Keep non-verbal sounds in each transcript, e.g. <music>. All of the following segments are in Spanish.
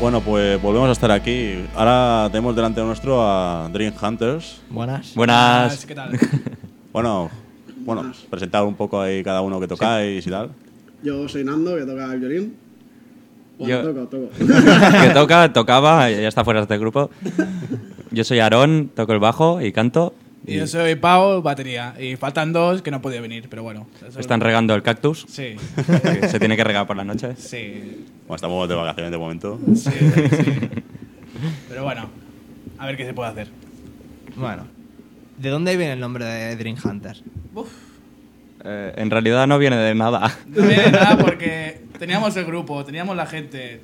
Bueno, pues volvemos a estar aquí. Ahora tenemos delante nuestro a Dream Hunters. Buenas. Buenas. ¿Qué tal? <laughs> Bueno, bueno, presentar un poco ahí cada uno que tocáis y tal. Yo soy Nando, que toca el violín. Bueno, Yo- toco, toco. <laughs> que toca, <laughs> tocaba, ya está fuera de este grupo. Yo soy Aarón, toco el bajo y canto. Y yo soy Pau, batería. Y faltan dos que no podía venir, pero bueno. Están regando el cactus, Sí, <laughs> se tiene que regar por las noches. sí, Bueno, estamos de vacaciones de momento. sí, sí. Pero bueno, a ver qué se puede hacer. Bueno. ¿De dónde viene el nombre de Dream Hunters? Eh, en realidad no viene de nada. No viene nada porque <laughs> teníamos el grupo, teníamos la gente,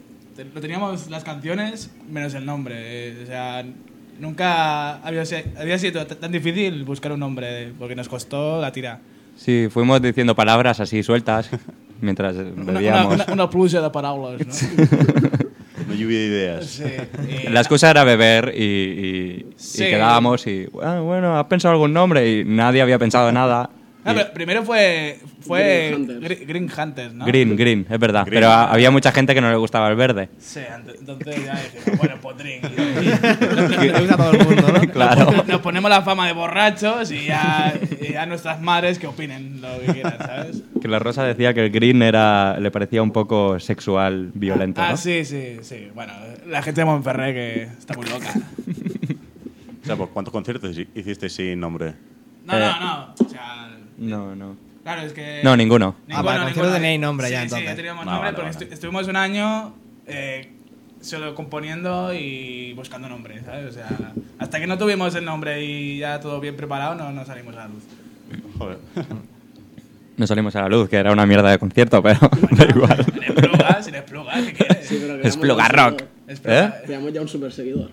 teníamos las canciones menos el nombre. eh, o sea, nunca había, había sido tan difícil buscar un nombre porque nos costó la tira. Sí, fuimos diciendo palabras así sueltas <laughs> mientras eh, Una, bebíamos. una, una pluja de palabras, ¿no? Una lluvia de ideas. Sí, y- La excusa era beber y, y- y Sí. quedábamos y, "Ah, bueno, ¿has pensado algún nombre? Y nadie había pensado nada. Ah, pero primero fue, fue Green Hunters. Gre- Green Hunters, ¿no? Green, green, es verdad. Green. Pero a- había mucha gente que no le gustaba el verde. Sí, entonces ya dijimos, bueno, pues Drink. <laughs> Le gusta a todo el mundo, ¿no? <laughs> Claro. Nos ponemos la fama de borrachos y ya, y ya nuestras madres que opinen lo que quieran, ¿sabes? Que la Rosa decía que el green era le parecía un poco sexual, violento. Ah, ¿no? sí, sí, sí. Bueno, la gente de Monferré que está muy loca. O sea, pues, ¿cuántos conciertos hi- hicisteis sin nombre? No, Eh. no, no. O sea, No, no. claro, es que... No, ninguno. Ah, para el concierto tenéis nombre ya, Sí, entonces. Sí, teníamos Ah, nombre vale, porque vale. estu- estuvimos un año eh, solo componiendo y buscando nombre, ¿sabes? O sea, hasta que no tuvimos el nombre y ya todo bien preparado, no, no salimos a la luz. Joder. <laughs> No salimos a la luz, que era una mierda de concierto, pero <laughs> da igual. Sin esplugas, sin esplugas, ¿qué quieres? Sí, pero <laughs> Es Pluga Rock. Espluga- Creamos ya un super seguidor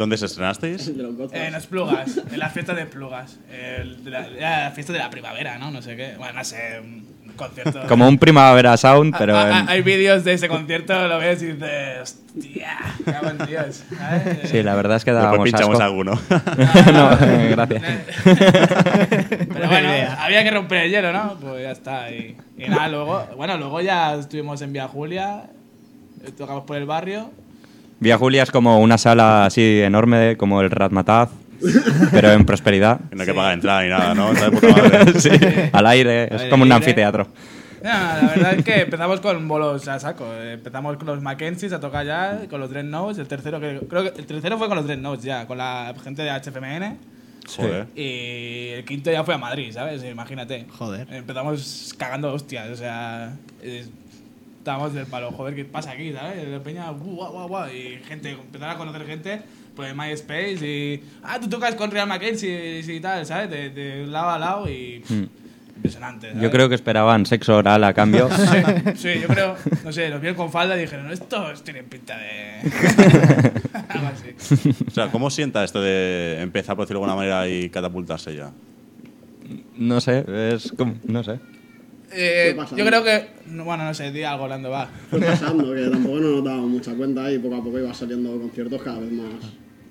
¿Dónde se estrenasteis? Eh, en las plugas, en la fiesta de plugas. El de la, fiesta de la primavera, ¿no? No sé qué. Bueno, no sé, un concierto. Como un Primavera Sound, pero Ah, ah, en- Hay vídeos de ese concierto, lo ves y dices, hostia, cago en Dios. Sí, la verdad es que Después dábamos pinchamos asco. alguno. <laughs> no, eh, gracias. <laughs> Pero bueno, había que romper el hielo, ¿no? Pues ya está. Y, y nada, luego, bueno, luego ya estuvimos en Vía Julia, tocamos por el barrio. Vía Julia es como una sala así enorme, como el Ratmataz, <laughs> pero en prosperidad. Que no hay que pagar entrada ni nada, ¿no? Está de puta <laughs> madre. Sí, al aire, es como un anfiteatro. La verdad es que empezamos con bolos a saco. Eh, Empezamos con los Mackenzies a tocar ya, con los Dread Notes. El tercero, que, creo que el tercero fue con los Dread Notes ya, con la gente de HFMN. Joder. Y el quinto ya fue a Madrid, ¿sabes? Imagínate. Joder. Empezamos cagando hostias, o sea. eh, estábamos del palo, joder, ¿qué pasa aquí, ¿sabes? De peña, guau, guau, guau. Y gente, empezar a conocer gente por el MySpace y. Ah, tú tocas con Real Mackenzie y tal, ¿sabes? De, de lado a lado y. Mm. Impresionante. ¿sabes? Yo creo que esperaban sexo oral a cambio. <laughs> Sí, yo creo, no sé, los vieron con falda y dijeron, estos tienen pinta de. <laughs> Algo así. O sea, ¿cómo sienta esto de empezar, por decirlo de alguna manera, y catapultarse ya? No sé, es como, no sé. Eh, yo creo que. no, Bueno, no sé, di algo, Orlando, va. Fue <laughs> pasando, que tampoco nos dábamos mucha cuenta y poco a poco iba saliendo conciertos cada vez más.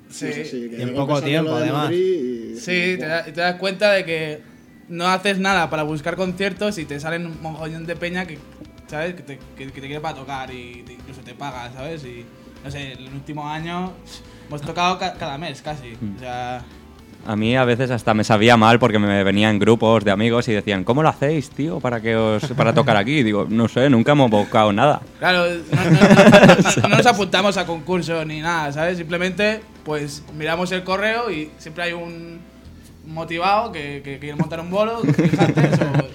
Sí. no sé, sí, que Y en poco tiempo, además. Y- Sí, te, da- te das cuenta de que no haces nada para buscar conciertos y te salen un mogollón de peña que, ¿sabes? Que te, que, que te quiere para tocar y te- incluso te paga, ¿sabes? Y, no sé, el último año hemos tocado ca- cada mes casi. O sea, A mí a veces hasta me sabía mal porque me venían grupos de amigos y decían, ¿cómo lo hacéis, tío, para que os para tocar aquí? Y digo, no sé, nunca hemos buscado nada. claro, no, no- no- no- no nos apuntamos a concursos ni nada, ¿sabes? Simplemente, pues miramos el correo y siempre hay un motivado que, que quiere montar un bolo, o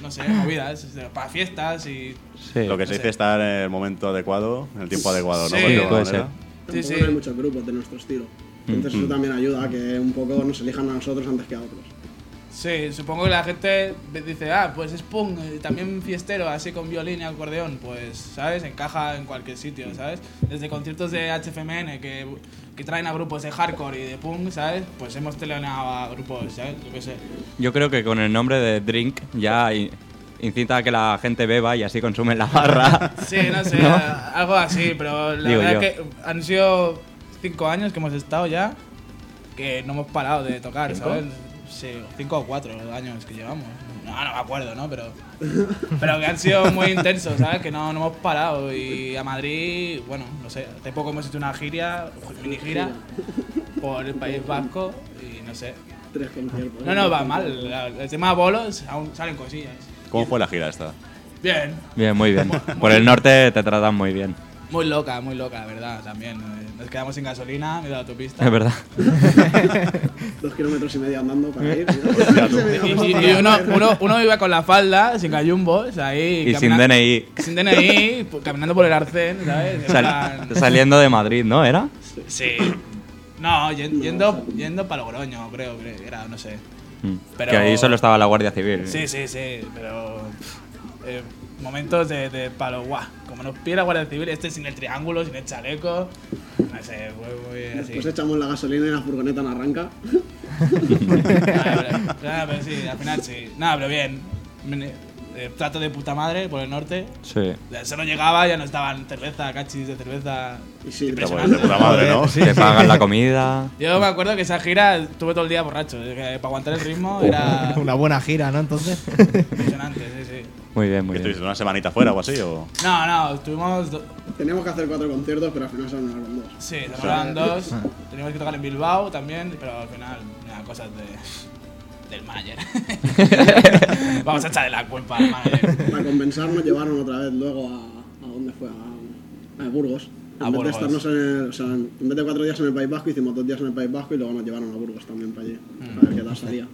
no sé, movidas, para fiestas y Sí. Lo que se no dice estar en el momento adecuado, en el tiempo adecuado, ¿no? Sí, de puede manera. Sí, sí. no hay muchos grupos de nuestro estilo. Entonces eso también ayuda a que un poco nos elijan a nosotros antes que a otros. Sí, supongo que la gente dice, ah, pues es punk, y también fiestero, así con violín y acordeón, pues, ¿sabes? Encaja en cualquier sitio, ¿sabes? Desde conciertos de HFMN que, que traen a grupos de hardcore y de punk, ¿sabes? Pues hemos teleonado a grupos, ¿sabes? Yo qué sé. Yo creo que con el nombre de Drink ya incita a que la gente beba y así consumen la barra. Sí, no sé, <laughs> algo así, pero la Digo verdad yo. es que han sido cinco años que hemos estado ya, que no hemos parado de tocar, ¿Cinco? ¿sabes? Sí, cinco o cuatro años que llevamos. No, no me acuerdo, ¿no? Pero, pero que han sido muy intensos, ¿sabes? Que no, no hemos parado. Y a Madrid, bueno, no sé, hace poco hemos hecho una gira, mini gira, por el País Vasco y no sé. No, no, va mal. El tema bolos, aún salen cosillas. ¿Cómo fue la gira esta? Bien, Bien, muy bien. Por el norte te tratan muy bien. Muy loca, muy loca, la verdad, también. Nos quedamos sin gasolina, me he dado autopista. Es verdad. <laughs> Dos kilómetros y medio andando para ir. <laughs> Y, y- y uno, uno, uno iba con la falda, sin gallumbos, ahí. Y sin DNI. Sin DNI, pues, caminando por el arcén, ¿sabes? En Sal- plan- saliendo de Madrid, ¿no? ¿Era? Sí. No, yen- yendo, yendo para Logroño, creo que era, no sé. Mm. Pero- Que ahí solo estaba la Guardia Civil. Sí, sí, sí, pero. eh, momentos de, de palo, guau. Como nos pide la Guardia Civil, este sin el triángulo, sin el chaleco. No sé, fue muy así. Pues echamos la gasolina y la furgoneta no arranca. Nada, pero, nada, pero sí, al final sí. Nada, pero bien. Eh, trato de puta madre por el norte. Sí. Solo llegaba, ya no estaban cerveza, cachis de cerveza. Y sí, Pues de puta madre, ¿no? <laughs> Te pagan la comida. Yo me acuerdo que esa gira estuve todo el día borracho. que para aguantar el ritmo era <laughs> Una buena gira, ¿no? Entonces. impresionante, sí, sí. Muy bien, muy ¿Que bien. estuviste una semanita fuera o así? O... No, no, estuvimos. do- Teníamos que hacer cuatro conciertos, pero al final solo nos dieron dos. Sí, se nos eran dos. Teníamos que tocar en Bilbao también, pero al final, nada, cosas de. del manager. <laughs> Vamos a echarle la culpa al manager. Para compensar nos llevaron otra vez luego a... ¿A dónde fue? A, a Burgos. En A vez Burgos. de estarnos en el, o sea, en vez de cuatro días en el País Vasco, hicimos dos días en el País Vasco y luego nos llevaron a Burgos también para allí. Mm. A ver qué tal salía.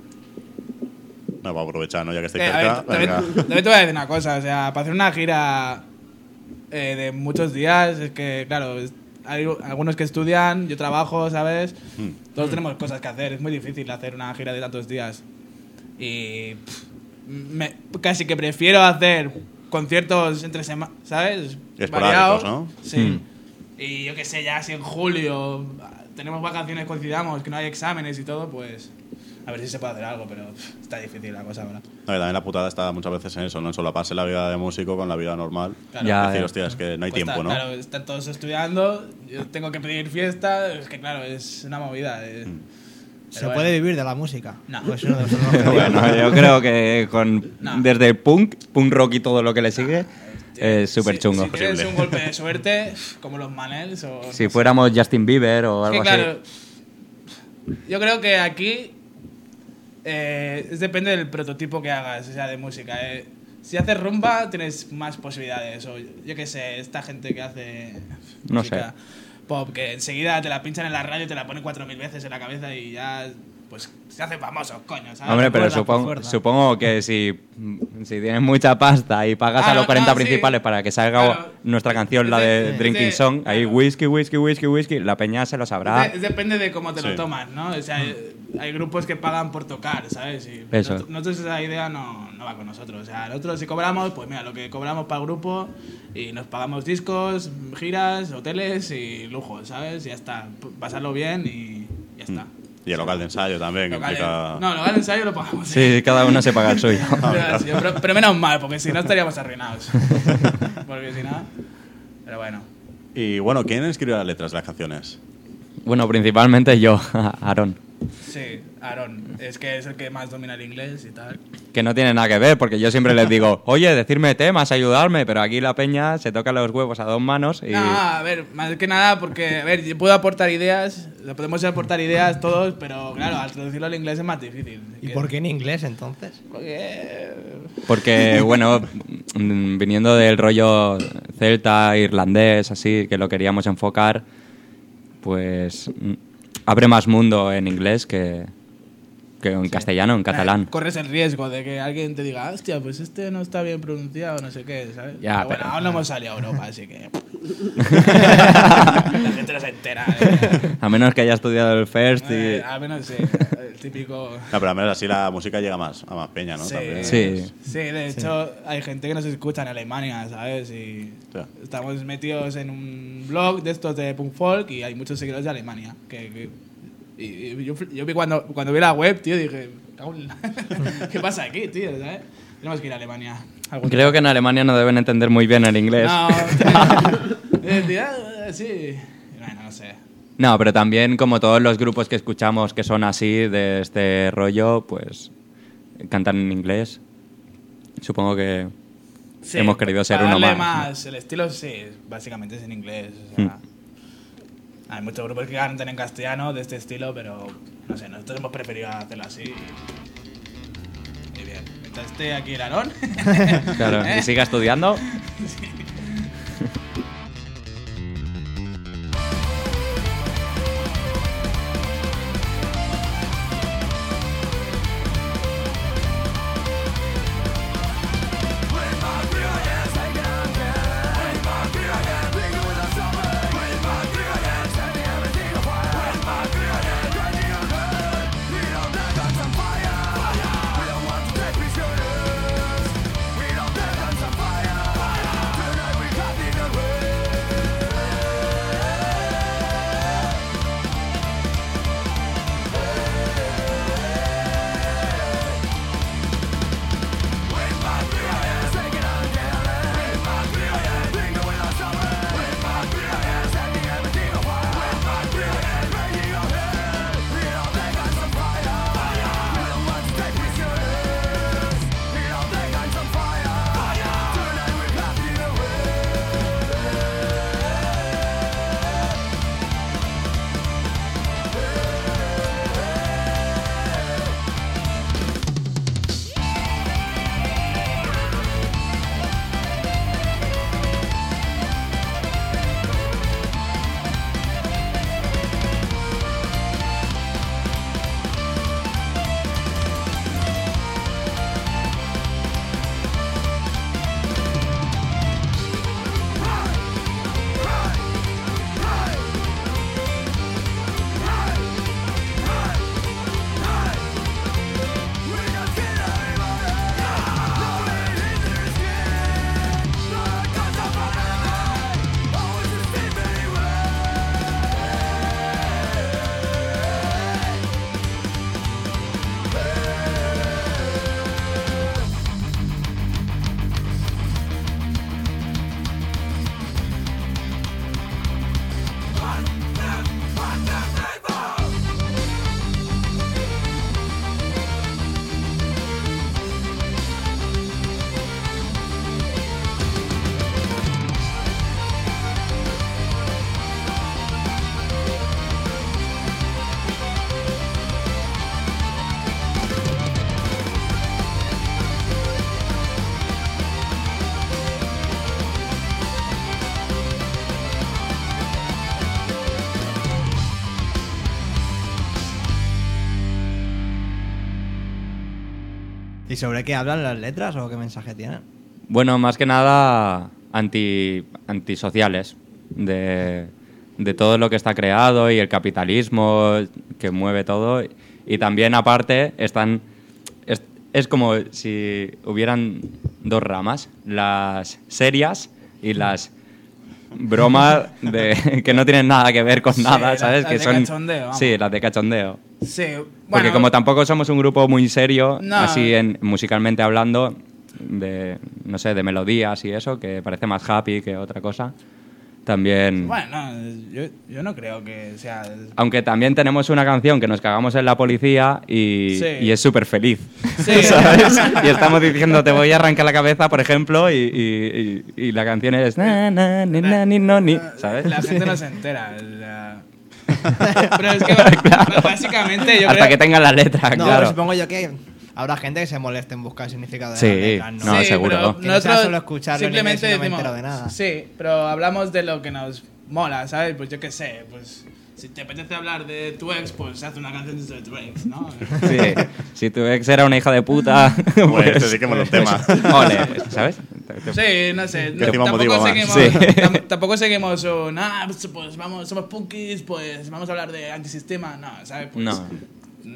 No, para aprovechar, ¿no? Ya que estáis Eh, a cerca. ver, <laughs> también, te voy a decir una cosa, o sea, para hacer una gira eh, de muchos días, es que, claro, hay algunos que estudian, yo trabajo, ¿sabes? Mm. Todos tenemos cosas que hacer, es muy difícil hacer una gira de tantos días. Y pff, me- casi que prefiero hacer conciertos entre semanas, ¿sabes? Variados. ¿no? Sí. Mm. Y yo qué sé, ya si en julio tenemos vacaciones, coincidamos, que no hay exámenes y todo, pues a ver si se puede hacer algo, pero pff, está difícil la cosa ahora. No, también la putada está muchas veces en eso, ¿no? En solaparse la vida de músico con la vida normal. Claro. Ya, decir, ya. hostia, es que no hay tiempo, ¿no? Claro, están todos estudiando, yo tengo que pedir fiesta, es que claro, es una movida. eh. Mm. ¿Se puede vivir de la música? No. Pues uno de los objetivos. Bueno, yo creo que con No. desde el punk, punk rock y todo lo que le sigue, es súper Si- chungo. Si, tienes Posible. un golpe de suerte, como los Manels o... Si fuéramos Justin Bieber o Es que algo claro, así. yo creo que aquí eh, es depende del prototipo que hagas, o sea, de música. eh. Si haces rumba, tienes más posibilidades. O yo qué sé, esta gente que hace No música pop, que enseguida te la pinchan en la radio, te la ponen cuatro mil veces en la cabeza y ya, pues, se hacen famosos, coño, ¿sabes? Hombre, pero supongo, supongo que si, si tienes mucha pasta y pagas Ah, a los no, 40 no, sí. principales para que salga Claro. nuestra canción, la de Drinking Song, ahí claro. whisky, whisky, whisky, whisky, la peña se lo sabrá. Es de- depende de cómo te Sí. lo tomas, ¿no? O sea, hay, hay grupos que pagan por tocar, ¿sabes? Y Eso. Nosotros, esa idea no, no va con nosotros. O sea, nosotros si cobramos, pues mira, lo que cobramos para el grupo y nos pagamos discos, giras, hoteles y lujos, ¿sabes? Y ya está. Pasarlo bien y ya está. Y el local de ensayo también, que implica... No, local de ensayo lo pagamos. Sí, cada uno se paga el suyo. <laughs> Pero, sí, pero- pero menos mal, porque si no estaríamos arruinados. <laughs> porque si no... Pero bueno. Y bueno, ¿quién escribe las letras de las canciones? bueno, principalmente yo, <laughs> Aaron. Sí, Aaron. Es que es el que más domina el inglés y tal. Que no tiene nada que ver, porque yo siempre les digo, <laughs> oye, decirme temas, ayudarme, pero aquí la peña se toca los huevos a dos manos y... No, a ver, más que nada porque, a ver, yo puedo aportar ideas, podemos aportar ideas todos, pero claro, al traducirlo al inglés es más difícil. ¿Y Que- por qué en inglés entonces? Porque... Porque, <laughs> bueno, mm, viniendo del rollo celta, irlandés, así, que lo queríamos enfocar, pues mm, abre más mundo en inglés que, que en castellano, en catalán. Corres el riesgo de que alguien te diga, hostia, pues este no está bien pronunciado, no sé qué, ¿sabes? Ya, bueno, pero- aún no hemos salido a Europa, así que... <laughs> La gente no se entera. ¿eh? A menos que haya estudiado el first y... Eh, al menos sí, el típico... No, pero al menos así la música llega más a más peña, ¿no? Sí. También. Sí. Sí, de hecho, hay gente que nos escucha en Alemania, ¿sabes? Y estamos metidos en un blog de estos de punk folk y hay muchos seguidores de Alemania. Que, que- y, yo, yo vi cuando, cuando vi la web, tío, dije, "Cago en la- <laughs> ¿qué pasa aquí, tío? ¿sabes? Tenemos que ir a Alemania. Creo que en Alemania no deben entender muy bien el inglés. No, <laughs> eh, ah, sí. Bueno, no sé. No, pero también como todos los grupos que escuchamos que son así, de este rollo, pues cantan en inglés. supongo que Sí, hemos querido ser uno darle más. El estilo, sí, básicamente es en inglés. o sea, Hmm. Hay muchos grupos que cantan en castellano de este estilo, pero no sé, nosotros hemos preferido hacerlo así. Y bien, mientras esté aquí el Aarón. <laughs> Claro, y siga estudiando. <laughs> ¿Y sobre qué hablan las letras o qué mensaje tienen? Bueno, más que nada anti, antisociales de, de todo lo que está creado y el capitalismo que mueve todo. Y también aparte están... Es, es como si hubieran dos ramas, las serias y las bromas de, <laughs> que no tienen nada que ver con Sí, nada, ¿sabes? las que de son, cachondeo, vamos. Sí, las de cachondeo. Sí, Porque como tampoco somos un grupo muy serio, No. así en, musicalmente hablando, de, no sé, de melodías y eso, que parece más happy que otra cosa, también... Bueno, yo, yo no creo que sea. Aunque también tenemos una canción que nos cagamos en la policía y, Sí. y es súper feliz, Sí. <laughs> ¿sabes? Y estamos diciendo, te voy a arrancar la cabeza, por ejemplo, y, y- y- y la canción es... Na, na, ni, na, ni, no, ni, ¿sabes? La gente no se entera. sea. <laughs> Pero es que b- básicamente yo Hasta creo que tengan la letra, No, claro. supongo yo que habrá gente que se moleste en buscar el significado de Sí, las letras, ¿no? no, seguro. pero Que no sea nosotros solo escucharlo en simplemente inglés y no me decimos- entero de nada. Sí, pero hablamos de lo que nos mola, ¿sabes? Pues yo qué sé, pues si te apetece hablar de tu ex, pues haz una canción de tu ex, ¿no? <laughs> Sí, si tu ex era una hija de puta, <laughs> <laughs> pues, este sí que mola un tema. ole, ¿sabes? Sí, no sé. Encima tampoco, seguimos, Sí. tam- tampoco seguimos un. Ah, pues, pues vamos, somos punkis, pues vamos a hablar de antisistema. No, ¿sabes? Pues, No.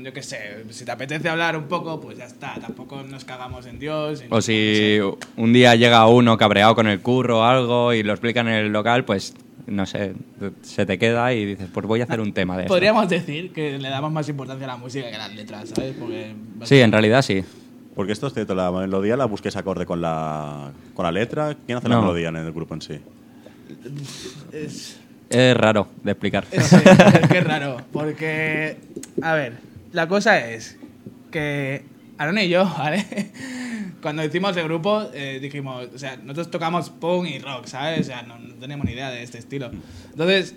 Yo qué sé, si te apetece hablar un poco, pues ya está. Tampoco nos cagamos en Dios. O si un día llega uno cabreado con el curro o algo y lo explica en el local, pues no sé, se te queda y dices, pues voy a hacer un tema de eso. Podríamos decir que le damos más importancia a la música que a las letras, ¿sabes? Porque Sí, en realidad sí. Porque esto es cierto, la melodía la busques acorde con la, con la letra. ¿Quién hace la melodía en el grupo en sí? es, Es raro de explicar. es, es que es raro. Porque, a ver, la cosa es que Aaron y yo, <laughs> ¿vale? Cuando hicimos el grupo, eh, dijimos, o sea, nosotros tocamos punk y rock, ¿sabes? O sea, no, no teníamos ni idea de este estilo. Entonces,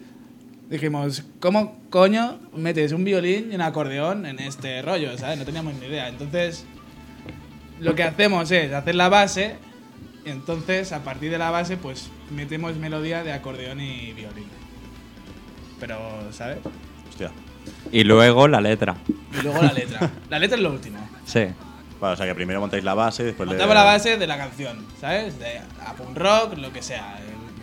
dijimos, ¿cómo coño metes un violín y un acordeón en este rollo, ¿sabes? No teníamos ni idea. Entonces, lo que hacemos es hacer la base, y entonces, a partir de la base, pues metemos melodía de acordeón y violín. Pero, ¿sabes? Y luego la letra. Y luego la letra. La letra es lo último. Sí. Vale, o sea que primero montáis la base, después le- Montamos la base de la canción, ¿sabes? De a punk rock, lo que sea.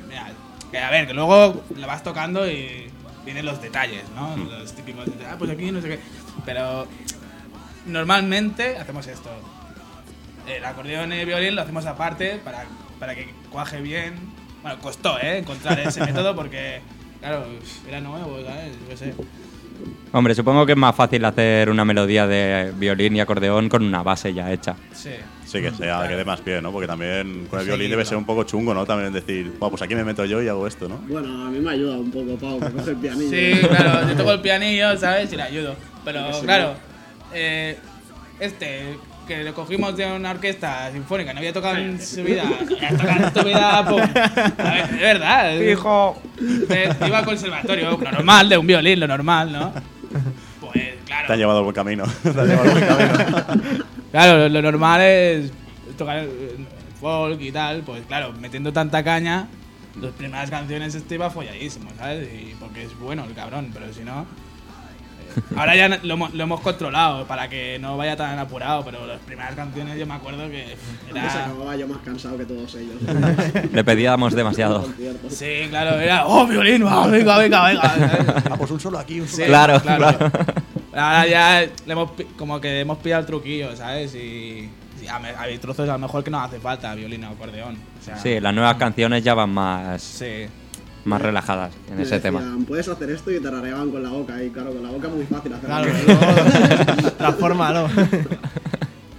Mira, que a ver, que luego la vas tocando y vienen los detalles, ¿no? Los típicos detalles. Ah, pues aquí no sé qué. Pero normalmente hacemos esto. El acordeón y el violín lo hacemos aparte para, para que cuaje bien. Bueno, costó, ¿eh? Encontrar ese <laughs> método porque, claro, era nuevo, ¿sabes? Yo qué sé. Hombre, supongo que es más fácil hacer una melodía de violín y acordeón con una base ya hecha. Sí. Sí, que sea, que dé más pie, ¿no? Porque también con el Sí, violín debe claro. ser un poco chungo, ¿no? También decir, "Buah, pues aquí me meto yo y hago esto, ¿no? Bueno, a mí me ayuda un poco, Pau, que coge el pianillo. Sí, claro, yo toco el pianillo, ¿sabes? Y le ayudo. Pero Sí, claro, eh, este, que lo cogimos de una orquesta sinfónica, no había tocado en su vida, había tocado en tu vida, pum. A ver, es verdad. Hijo. Eh, Iba al conservatorio, lo normal, de un violín, lo normal, ¿no? <laughs> Pues Te han claro, llevado buen camino. <laughs> Te llevado buen camino. <laughs> claro, lo, lo normal es tocar eh, folk y tal, pues claro, metiendo tanta caña, las primeras canciones este iba folladísimo, ¿sabes? Y porque es bueno el cabrón, pero si no... Ahora ya lo, hemos- lo hemos controlado para que no vaya tan apurado, pero las primeras canciones yo me acuerdo que era... acababa yo más cansado que todos ellos. Le pedíamos demasiado. Sí, claro, era... ¡Oh, violín! venga, venga, venga! <laughs> Ah, pues un solo aquí, un solo Sí, Claro, claro. Ahora ya le hemos, pi- como que hemos pillado el truquillo, ¿sabes? Y, hay trozos a lo mejor que no hace falta violín o acordeón. O sea, Sí, las nuevas canciones ya van más, Sí. Más relajadas en ese tema. decían, Puedes hacer esto y te rareaban con la boca. Y claro, con la boca es muy fácil hacer Claro, algo. <laughs> transfórmalo. <laughs>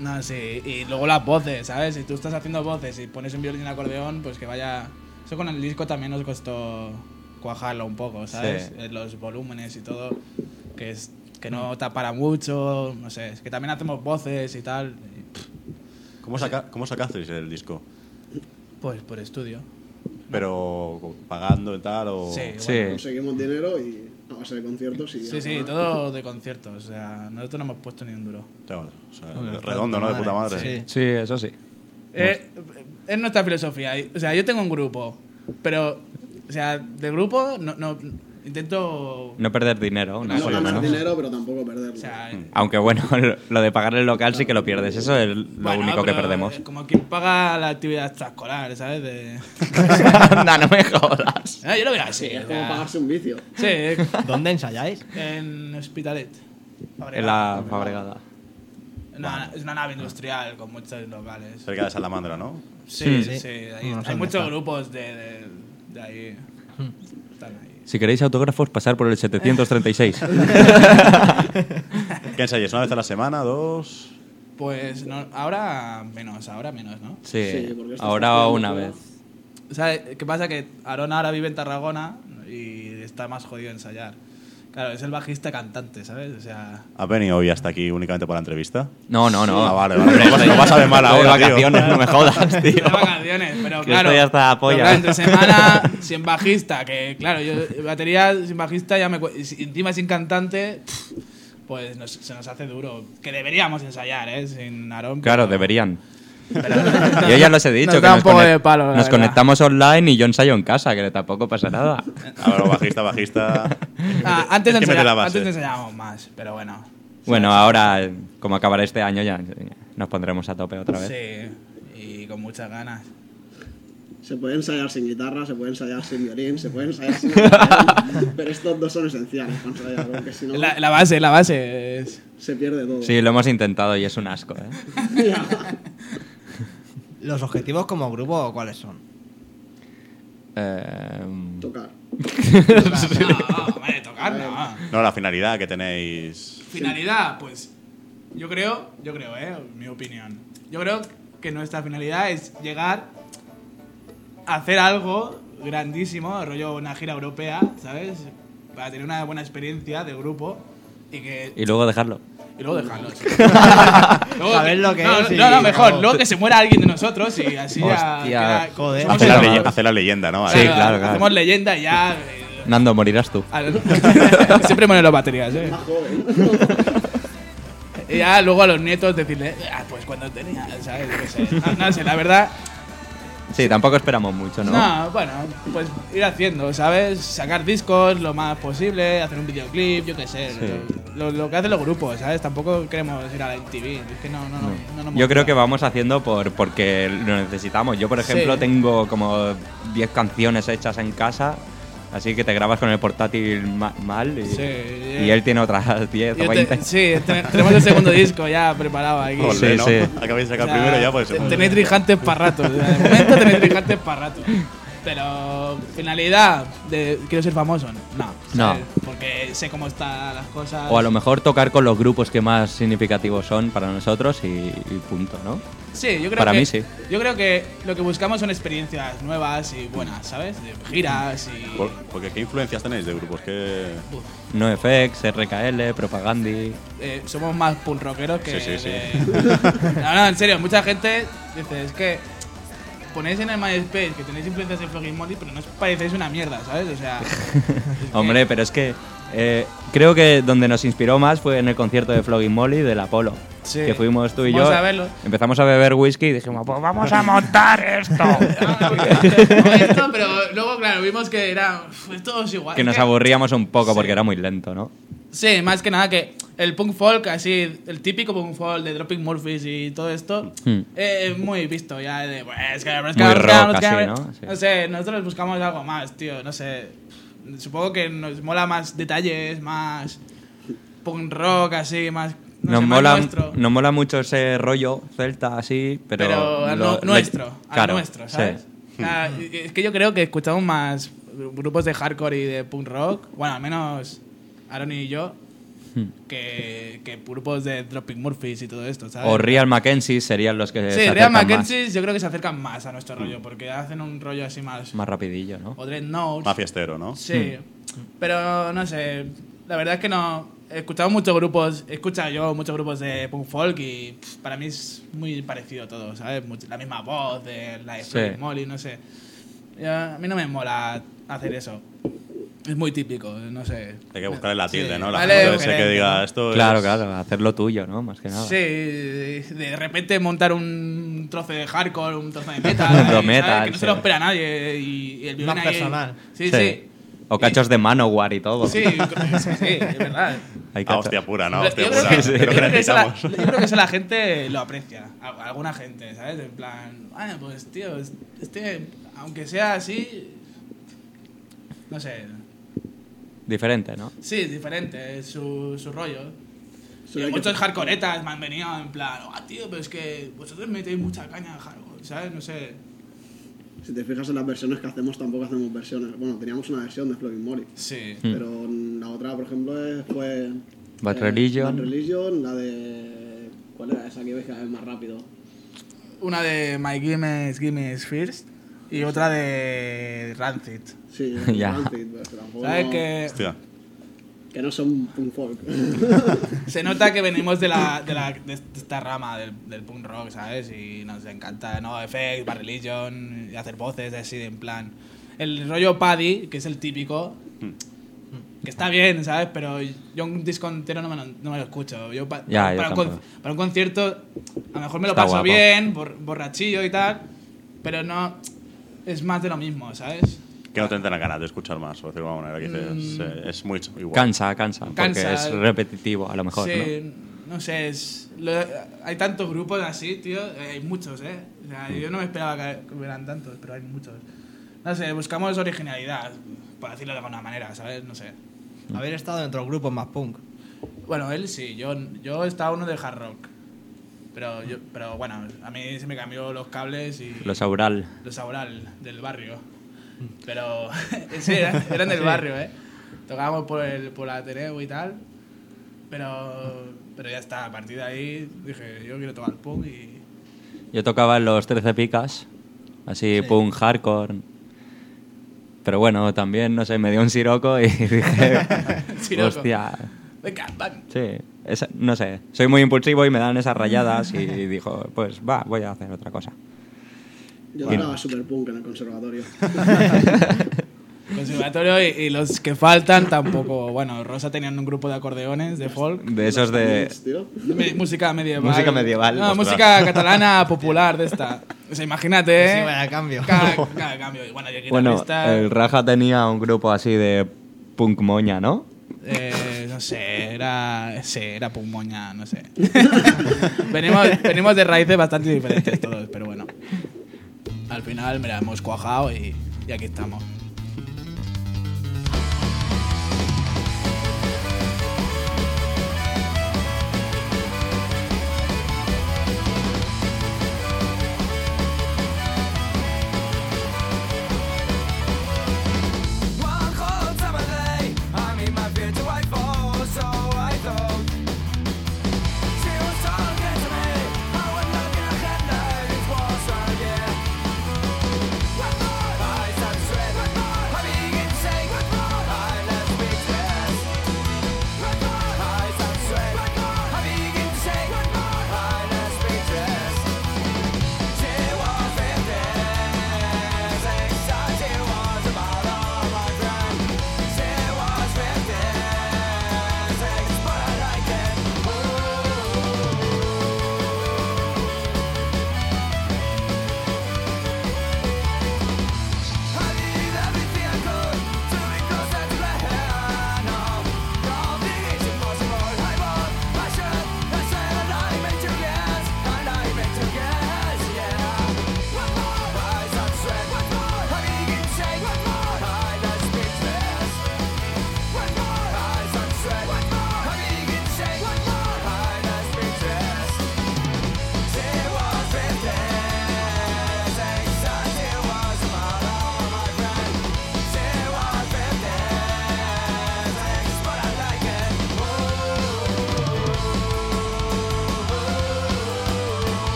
No, sí. Y luego las voces, ¿sabes? Si tú estás haciendo voces y pones un violín y un acordeón, pues que vaya... Eso con el disco también nos costó cuajarlo un poco, ¿sabes? Sí. Los volúmenes y todo. Que es que no tapara mucho, no sé. Es que también hacemos voces y tal. ¿Cómo, saca, ¿Cómo sacasteis el disco? Pues por estudio. ¿Pero pagando y tal o...? Sí, Sí. Conseguimos dinero y a base de conciertos y... Sí, sí, todo de conciertos. O sea, nosotros no hemos puesto ni un duro. O sea, redondo, ¿no? De puta madre. Sí. Sí, eso sí. Eh, es nuestra filosofía. O sea, yo tengo un grupo, pero, o sea, de grupo no, no intento. No perder dinero, No más o ganar menos. dinero, pero tampoco perderlo. O sea, Aunque bueno, <laughs> lo de pagar el local sí que lo pierdes. Eso es lo bueno, único que perdemos. Como quien paga la actividad extraescolar, ¿sabes? De... <laughs> Anda, no me jodas. Ah, yo lo veo así. es o como sea, pagarse un vicio. sí, ¿Dónde ensayáis? en Hospitalet. En la fabregada. Una- es una nave industrial con muchos locales. Cerca de Salamandra, ¿no? Sí, Sí. sí, ahí- No, no sé hay muchos está. grupos de, de, de ahí. Están ahí. Si queréis autógrafos, pasar por el 736. <laughs> ¿Qué ensayes? ¿Una vez a la semana? ¿Dos? Pues no, ahora menos, ahora menos, ¿no? Sí, Sí, ahora una vez. O sea, ¿qué pasa? Que Aaron ahora vive en Tarragona y está más jodido ensayar. Claro, es el bajista cantante, ¿sabes? O sea, ¿Has venido hoy hasta aquí únicamente por la entrevista? No, no, no. Ah, vale, vale. Lo vas- lo vas a ver mal Estoy de ahora, tío. vacaciones, no me jodas, <laughs> tío. de vacaciones, pero Que claro. esto ya está a pero polla. claro, entre semana sin bajista, que claro, yo batería sin bajista ya me encima sin cantante, pues nos- se nos hace duro. Que deberíamos ensayar, ¿eh? Sin Aaron. Claro, pero- deberían. pero- <laughs> Yo ya los he dicho. Nos que nos, un poco conec- de palo, nos conectamos online y yo ensayo en casa, que tampoco pasa nada. Ahora, bajista, bajista. Ah, antes, Es que mete la ensaya- base. antes ensayábamos más, pero bueno. Bueno, ahora, como acabará este año, ya nos pondremos a tope otra vez. Sí, y con muchas ganas. Se puede ensayar sin guitarra, se puede ensayar sin violín, se puede ensayar sin <laughs> pero estos dos son esenciales para ensayar, porque si no La, la base, la base es... se pierde todo. Sí, lo hemos intentado y es un asco, ¿eh? <laughs> <laughs> ¿Los objetivos como grupo cuáles son? Eh, Tocar. No, vale, tocar no. No, la finalidad que tenéis. Finalidad, pues yo creo, yo creo, eh, mi opinión. Yo creo que nuestra finalidad es llegar a hacer algo grandísimo, rollo una gira europea, ¿sabes? Para tener una buena experiencia de grupo y que y luego dejarlo. Y luego dejarlo. <laughs> Luego Saber lo que no, es No, no, mejor. Luego que se muera alguien de nosotros y así ya. Queda- joder. la, leyenda, ¿no? Sí, claro, claro. Hacemos leyenda y ya. <laughs> eh, Nando, morirás tú. <laughs> Siempre ponen las baterías, ¿eh? Más joven. Y ya luego a los nietos decirle, ah, pues cuando tenía, ¿sabes? No, no sé, la verdad. Sí, tampoco esperamos mucho, ¿no? No, bueno, pues ir haciendo, ¿sabes? Sacar discos lo más posible, hacer un videoclip, yo qué sé. Lo, lo que hacen los grupos, ¿sabes? Tampoco queremos ir a la MTV. Es que no, no, no, no nos Yo creo que vamos haciendo por porque lo necesitamos. Yo, por ejemplo, Sí. tengo como 10 canciones hechas en casa, así que te grabas con el portátil ma- mal y, Sí, y él tiene otras <laughs> 10 Yo o te- 20. sí, te- tenemos el segundo disco ya preparado aquí. Joder, Sí, ¿no? sí. Acabáis de O sacar sea, primero ya, pues. te- Tenéis trijantes para rato. o sea, De momento tenéis trijantes para rato. Pero finalidad de quiero ser famoso, no. No. Porque sé cómo están las cosas. O a lo mejor tocar con los grupos que más significativos son para nosotros y, y punto, ¿no? Sí, yo creo Para que, mí sí. Yo creo que lo que buscamos son experiencias nuevas y buenas, ¿sabes? De giras y. Por- Porque ¿qué influencias tenéis de grupos? ¿Qué... Uf, NoFX, RKL, Propagandi. eh, somos más punk rockeros que. Sí, sí, sí. de- <laughs> No, no, en serio, mucha gente dice, es que ponéis en el MySpace que tenéis influencias de Molly, pero no os parecéis una mierda, ¿sabes? O sea. <laughs> es que- Hombre, pero es que eh, creo que donde nos inspiró más fue en el concierto de Flogging Molly del Apolo. Sí. Que fuimos tú y Fuimos yo. a verlo. Empezamos a beber whisky y dijimos, pues vamos a montar esto. <laughs> Esto, pero luego, claro, vimos que era. uf, Esto es igual. que nos aburríamos un poco Sí. porque era muy lento, ¿no? Sí, más que nada que el punk folk, así, el típico punk folk de Dropping Murphys y todo esto, Hmm. eh, es muy visto ya de, pues, es que, es Muy que- rock es que- así, ¿no? Sí. No sé, nosotros buscamos algo más, tío, no sé. Supongo que nos mola más detalles, más punk rock, así, más, no nos, mola, nos mola mucho ese rollo celta así, pero. pero lo- nuestro, claro, nuestro. ¿sabes? Sea, es que yo creo que escuchamos más grupos de hardcore y de punk rock, bueno, al menos Aaron y yo, Hmm. que, que grupos de Dropping Murphys y todo esto, ¿sabes? O Real Mackenzie serían los que Sí, se Real Mackenzie yo creo que se acercan más a nuestro rollo, porque hacen un rollo así más... más rapidillo, ¿no? O Dreadnoughts. Más fiestero, ¿no? Sí, pero no sé, la verdad es que no... He escuchado muchos grupos, he escuchado yo muchos grupos de punk folk y pff, para mí es muy parecido todo, ¿sabes? La misma voz de la de Sí. Molly, no sé. A mí no me mola hacer eso. Es muy típico, no sé. Hay que buscarle la tilde, Sí, ¿no? La vale, gente ese que diga esto. Claro, es- claro, hacer lo tuyo, ¿no? Más que nada. Sí, de repente montar un trozo de hardcore, un trozo de <laughs> metal, metal, que no sí. se lo espera nadie y, y el Más ahí- personal. Sí, sí. O cachos de Manowar y todo. Sí, <laughs> sí, sí, es verdad. Hay Ah, hostia pura, ¿no? Yo Hostia creo que- yo que creo que eso la- yo creo que eso la gente lo aprecia. Alguna gente, ¿sabes? En plan, bueno, pues tío, es- este, aunque sea así, no sé. Diferente, ¿no? Sí, es diferente, es su, su rollo. Y hay que- muchos hardcoretas me han venido en plan, ah, tío, pero es que vosotros metéis mucha caña en hardcore, ¿sabes? No sé. Si te fijas en las versiones que hacemos, tampoco hacemos versiones. Bueno, teníamos una versión de Flogging Molly. Sí. Hmm. Pero la otra, por ejemplo, es- fue. Bad eh, Religion. Bad Religion, la de. ¿Cuál era esa que ves cada vez más rápido? Una de My Gimme Gimme First y otra de Rancid. Sí, <laughs> Ya. Rancid, pero ¿Sabes que Hostia. que no son punk folk. <laughs> Se nota que venimos de, la, de, la, de esta rama del, del punk rock, ¿sabes? Y nos encanta, ¿no? Effect, Bad Religion, y hacer voces así, de en plan. El rollo Paddy, que es el típico, que está bien, ¿sabes? Pero yo un disco entero no me lo, no me lo escucho. Yo, pa- Ya, yo para, un con- para un concierto, a lo mejor me lo Está paso guapo. bien, bor- borrachillo y tal, pero no. Es más de lo mismo, ¿sabes? Que no te entran ganas de escuchar más, o de alguna manera. Que dices, Mm. eh, es muy igual. Cansa, cansa. Porque Cansa. es repetitivo, a lo mejor, sí, ¿no? sé, es, lo- hay tantos grupos así, tío, eh, hay muchos, ¿eh? O sea, yo no me esperaba que, hubieran tantos, pero hay muchos. No sé, buscamos originalidad, por decirlo de alguna manera, ¿sabes? No sé. Haber estado en otros grupos más punk. Bueno, él sí, yo, yo estaba uno de hard rock. Pero, yo, pero bueno, a mí se me cambió los cables y. Los Aural. los Aural del barrio. Pero <laughs> sí, eran, eran del barrio, ¿eh? Tocábamos por el por la Ateneo y tal. Pero, pero ya está, a partir de ahí dije, yo quiero tocar punk y... Yo tocaba en los 13 picas, así punk hardcore. Pero bueno, también, no sé, me dio un siroco y <laughs> dije, <laughs> Siroco. hostia, Venga, van. Sí, esa- no sé. Soy muy impulsivo y me dan esas rayadas y <laughs> dijo, pues va, voy a hacer otra cosa. Yo Bien. tocaba super punk en el conservatorio. <laughs> Conservatorio y, y los que faltan tampoco. Bueno, Rosa tenían un grupo de acordeones, de folk. De esos de... Me- música medieval. Música medieval, No, ostras. música catalana popular de esta. O sea, imagínate. Sí, ¿eh? vaya cambio. Cada, cada <laughs> cambio. Y Bueno, yo Bueno, el Raja tenía un grupo así de punk moña, ¿no? eh, no sé, era. Sí, era Pumoña, no sé. <laughs> venimos, venimos de raíces bastante diferentes todos, pero bueno. Al final, mira, hemos cuajado y, y aquí estamos.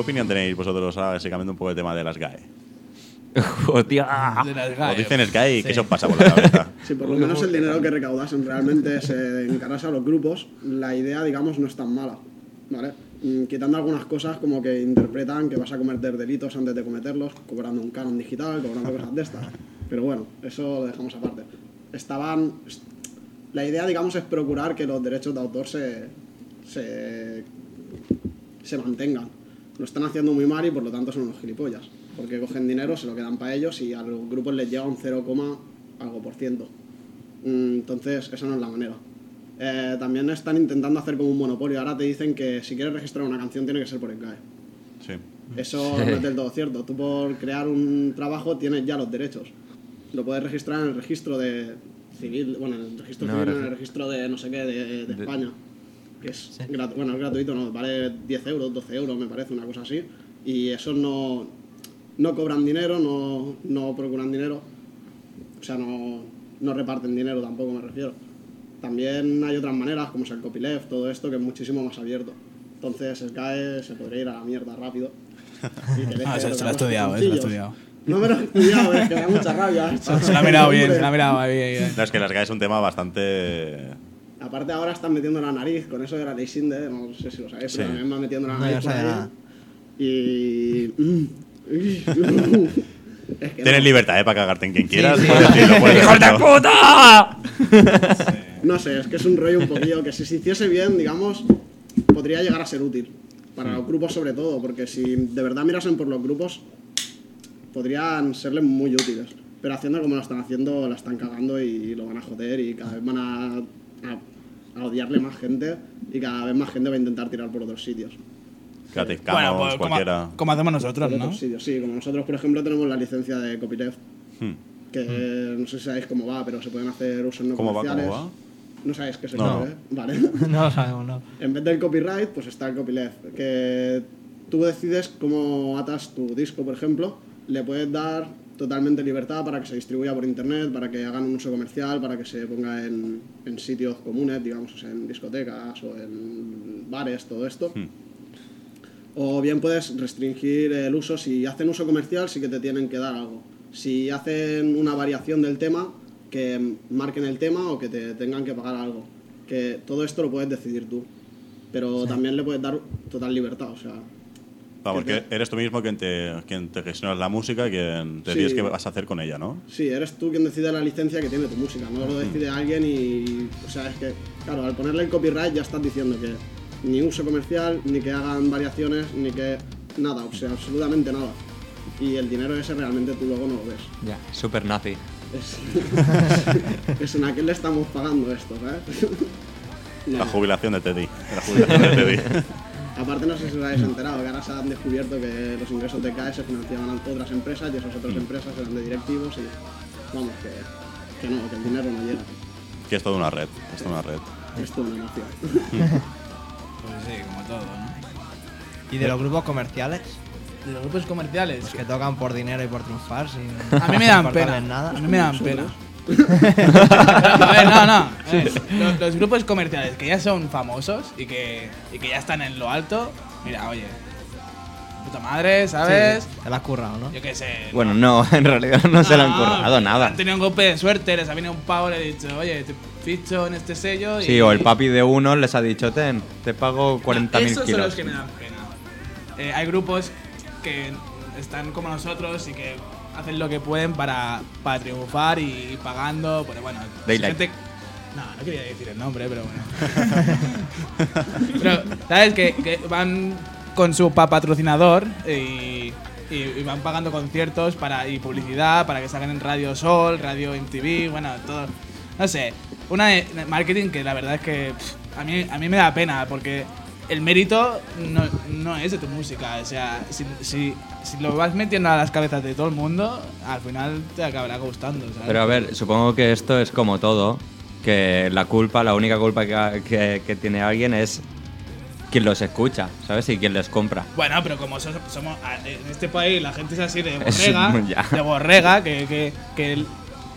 Opinión tenéis vosotros ahora, básicamente un poco el tema de las GAE? <laughs> ¡Hostia! De las O GAE. dicen SGAE, ¿qué se os pasa por la cabeza? <laughs> Si por lo menos el dinero que recaudasen realmente se encarase a los grupos, la idea, digamos, no es tan mala. ¿Vale? Mm, Quitando algunas cosas como que interpretan que vas a cometer delitos antes de cometerlos, cobrando un canon digital, cobrando cosas de estas. Pero bueno, eso lo dejamos aparte. Estaban. La idea, digamos, es procurar que los derechos de autor se. se. se mantengan. Lo están haciendo muy mal y por lo tanto son unos gilipollas. Porque cogen dinero, se lo quedan para ellos y a los grupos les llega un 0, algo por ciento. Mm, Entonces, esa no es la manera. Eh, también están intentando hacer como un monopolio. Ahora te dicen que si quieres registrar una canción tiene que ser por SGAE. Sí. Eso no es del todo cierto. Tú por crear un trabajo tienes ya los derechos. Lo puedes registrar en el registro de civil, bueno, en el registro No, civil, en el registro de no sé qué, de, de De- España. Que es, gratu- bueno, es gratuito, no, vale 10 euros, 12 euros, me parece, una cosa así. Y esos no, no cobran dinero, no, no procuran dinero. O sea, no, no reparten dinero tampoco, me refiero. También hay otras maneras, como es el copyleft, todo esto, que es muchísimo más abierto. Entonces, el CAE se podría ir a la mierda rápido. <laughs> y Ah, se, se lo ha estudiado, eh, se lo ha estudiado. No me lo he estudiado, es que me da mucha rabia. <laughs> Se lo ha mirado bien, se lo ha mirado ahí, ahí, ahí. No, es que las GAE es un tema bastante... Aparte ahora están metiendo la nariz con eso de la ley Sinde, no sé si lo sabéis, Sí. pero también van metiendo la nariz yo no por ahí. nada. Y... <laughs> es que Tienes no, libertad, ¿eh? Para cagarte en quien quieras. sí. puedes decirlo, puedes ¡Hijos de puta! <laughs> no sé, es que es un rollo un poquillo que si se hiciese bien, digamos, podría llegar a ser útil. Para los grupos sobre todo, porque si de verdad mirasen por los grupos, podrían serles muy útiles. Pero haciendo como lo están haciendo, la están cagando y lo van a joder y cada vez van a, a, a rodearle más gente y cada vez más gente va a intentar tirar por otros sitios. Creative Bueno, pues cualquiera. como hacemos nosotros, Por ¿no? otros sitios, sí. Como nosotros, por ejemplo, tenemos la licencia de copyleft, Hmm. que eh, no sé si sabéis cómo va, pero se pueden hacer usos no ¿Cómo va? comerciales. ¿Cómo va? No sabéis qué es el No. copyleft, Vale. <laughs> no lo sabemos, no. En vez del copyright, pues está el copyleft. Que tú decides cómo atas tu disco, por ejemplo. Le puedes dar totalmente libertad para que se distribuya por internet, para que hagan un uso comercial, para que se ponga en, en sitios comunes, digamos, o sea, en discotecas o en bares, todo esto. O bien puedes restringir el uso. Si hacen uso comercial, sí que te tienen que dar algo. Si hacen una variación del tema, que marquen el tema o que te tengan que pagar algo. Que todo esto lo puedes decidir tú. Pero también le puedes dar total libertad. O sea, Vamos, que eres tú mismo quien te, quien te gestiona la música y quien decides Sí. qué vas a hacer con ella, ¿no? Sí, eres tú quien decide la licencia que tiene tu música, no lo decide alguien y... O sea, es que, claro, al ponerle el copyright ya estás diciendo que ni uso comercial, ni que hagan variaciones, ni que... Nada, o sea, absolutamente nada. Y el dinero ese realmente tú luego no lo ves. Ya, super nazi. Es, <laughs> es en a quién le estamos pagando esto, ¿sabes? No. La jubilación de Teddy. La jubilación de <laughs> Teddy. Aparte no sé si os habéis enterado, que ahora se han descubierto que los ingresos de CAE se financiaban a otras empresas y esas otras empresas eran de directivos y... Vamos, que, que no, que el dinero no llega. que es toda una red. Es toda una red. Es toda una mafia. <laughs> Pues sí, como todo, ¿no? ¿Y de los grupos comerciales? De los grupos comerciales. Los que tocan por dinero y por triunfar sin A mí me dan pena. nada. A mí me dan pena. <laughs> a ver, no, no. ver, los, los grupos comerciales que ya son famosos y que, y que ya están en lo alto, mira, oye, puta madre, ¿sabes? Sí, te la has currado, ¿no? Yo qué sé. Bueno, no, <laughs> en realidad no se le han currado nada. Han tenido un golpe de suerte, les ha venido un pavo y le ha dicho, oye, te ficho en este sello. Y, Sí, o el papi de uno les ha dicho, ten, te pago 40.000 Esos son kilos. los que me dan pena. Eh, hay grupos que están como nosotros y que hacen lo que pueden para, para triunfar y pagando. Pero bueno, Daylight. gente- No, no quería decir el nombre, pero bueno. <laughs> pero, ¿sabes? Que, que van con su pa- patrocinador y, y- y van pagando conciertos para, y publicidad para que salgan en Radio Sol, Radio MTV, bueno, todo. No sé, una de marketing que la verdad es que pff, a mí, a mí me da pena porque el mérito no, no es de tu música. O sea, si, si, si lo vas metiendo a las cabezas de todo el mundo, al final te acabará gustando. ¿sabes? Pero a ver, supongo que esto es como todo, que la culpa, la única culpa que, que- que tiene alguien es quien los escucha, ¿sabes? Y quien les compra. Bueno, pero como so- somos en este país la gente es así de <laughs> borrega, <laughs> de borrega, que, que, que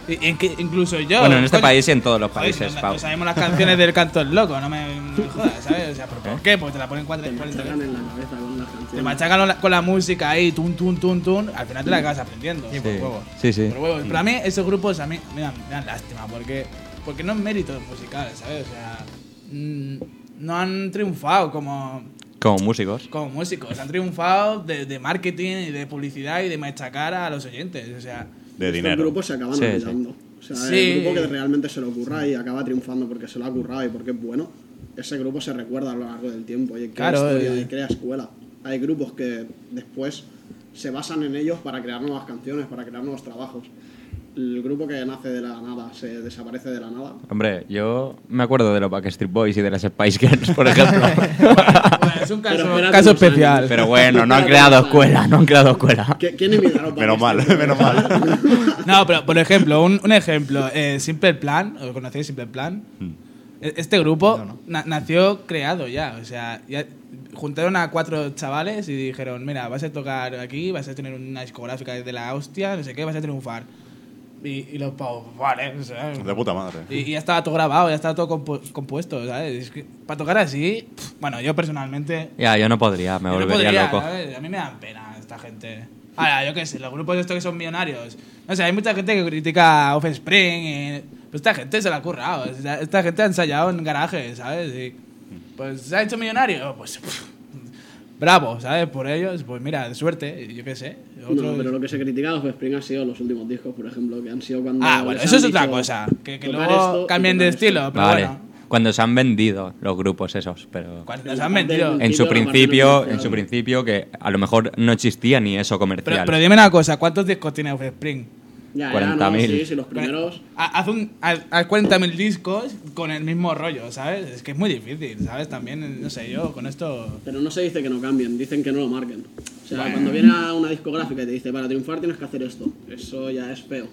incluso yo. bueno, en este coño, país y en todos los países, Pau. no sabemos las canciones del canto del loco, no me, jodas, ¿sabes? O sea, ¿por, ¿Eh? por qué? Porque te la ponen cuatro Te cuarenta machacan en la cabeza con las Te canciones. machacan con la, con la música ahí, tun, tun, tun, tun, al final te la acabas aprendiendo. Sí, por Sí. huevos. Sí, sí. Por huevos. Pero a mí esos grupos a mí me dan, me dan lástima porque, porque no es mérito musical, ¿sabes? O sea, mm, no han triunfado como, Como músicos. como músicos, han triunfado de, de marketing y de publicidad y de machacar a los oyentes. O sea, De Estos dinero. grupos se acaban Sí, olvidando. O sea, Sí. el grupo que realmente se lo ocurra y acaba triunfando porque se lo ha currado y porque es bueno, ese grupo se recuerda a lo largo del tiempo y crea Claro, historia eh. y crea escuela. Hay grupos que después se basan en ellos para crear nuevas canciones, para crear nuevos trabajos. El grupo que nace de la nada, se desaparece de la nada. Hombre, yo me acuerdo de los Backstreet Boys y de las Spice Girls, por ejemplo. <laughs> bueno, es un caso, años. especial. Pero bueno, no han creado escuela, no han creado escuela. ¿Qui- ¿Quién imita a los Menos mal, Backstreet Boys? menos mal. <laughs> No, pero por ejemplo, un, un ejemplo, eh, Simple Plan, ¿os conocéis Simple Plan? E- Este grupo na- nació creado ya, o sea, ya juntaron a cuatro chavales y dijeron, mira, vas a tocar aquí, vas a tener una discográfica de la hostia, no sé qué, vas a triunfar. Y, y los pavos, vale, sea, De puta madre. y, y ya estaba todo grabado, ya estaba todo compu- compuesto, ¿sabes? Es que para tocar así, pff, bueno, yo personalmente Ya, yo no podría, me yo no volvería podría, loco. ¿sabes? A mí me dan pena esta gente. Ahora, yo qué sé, los grupos estos que son millonarios. No sé, hay mucha gente que critica Offspring. Y, pues esta gente se la ha currado. Esta, esta gente ha ensayado en garajes, ¿sabes? Y, pues se ha hecho millonario. Pues pff, bravo, ¿sabes? Por ellos, pues mira, de suerte, yo qué sé. No, Otros- pero lo que se critica a Offspring han sido los últimos discos, por ejemplo, que han sido cuando. Ah, bueno, eso es otra cosa. Que, que "Tocar luego cambien de tocar esto". estilo, pero Vale, bueno. cuando se han vendido los grupos esos, pero... Cuando nos han vendido. En su principio, en su principio que a lo mejor no existía ni eso comercial. Pero, pero dime una cosa, ¿cuántos discos tiene Offspring? Ya, ya, no, 40.000. sí, sí, los primeros. Ha- Haz, un, haz, haz 40.000 discos con el mismo rollo, ¿sabes? Es que es muy difícil, ¿sabes? También, no sé, yo con esto... Pero no se dice que no cambien, dicen que no lo marquen. O sea, Bueno. cuando viene a una discográfica y te dice, para triunfar tienes que hacer esto, eso ya es feo.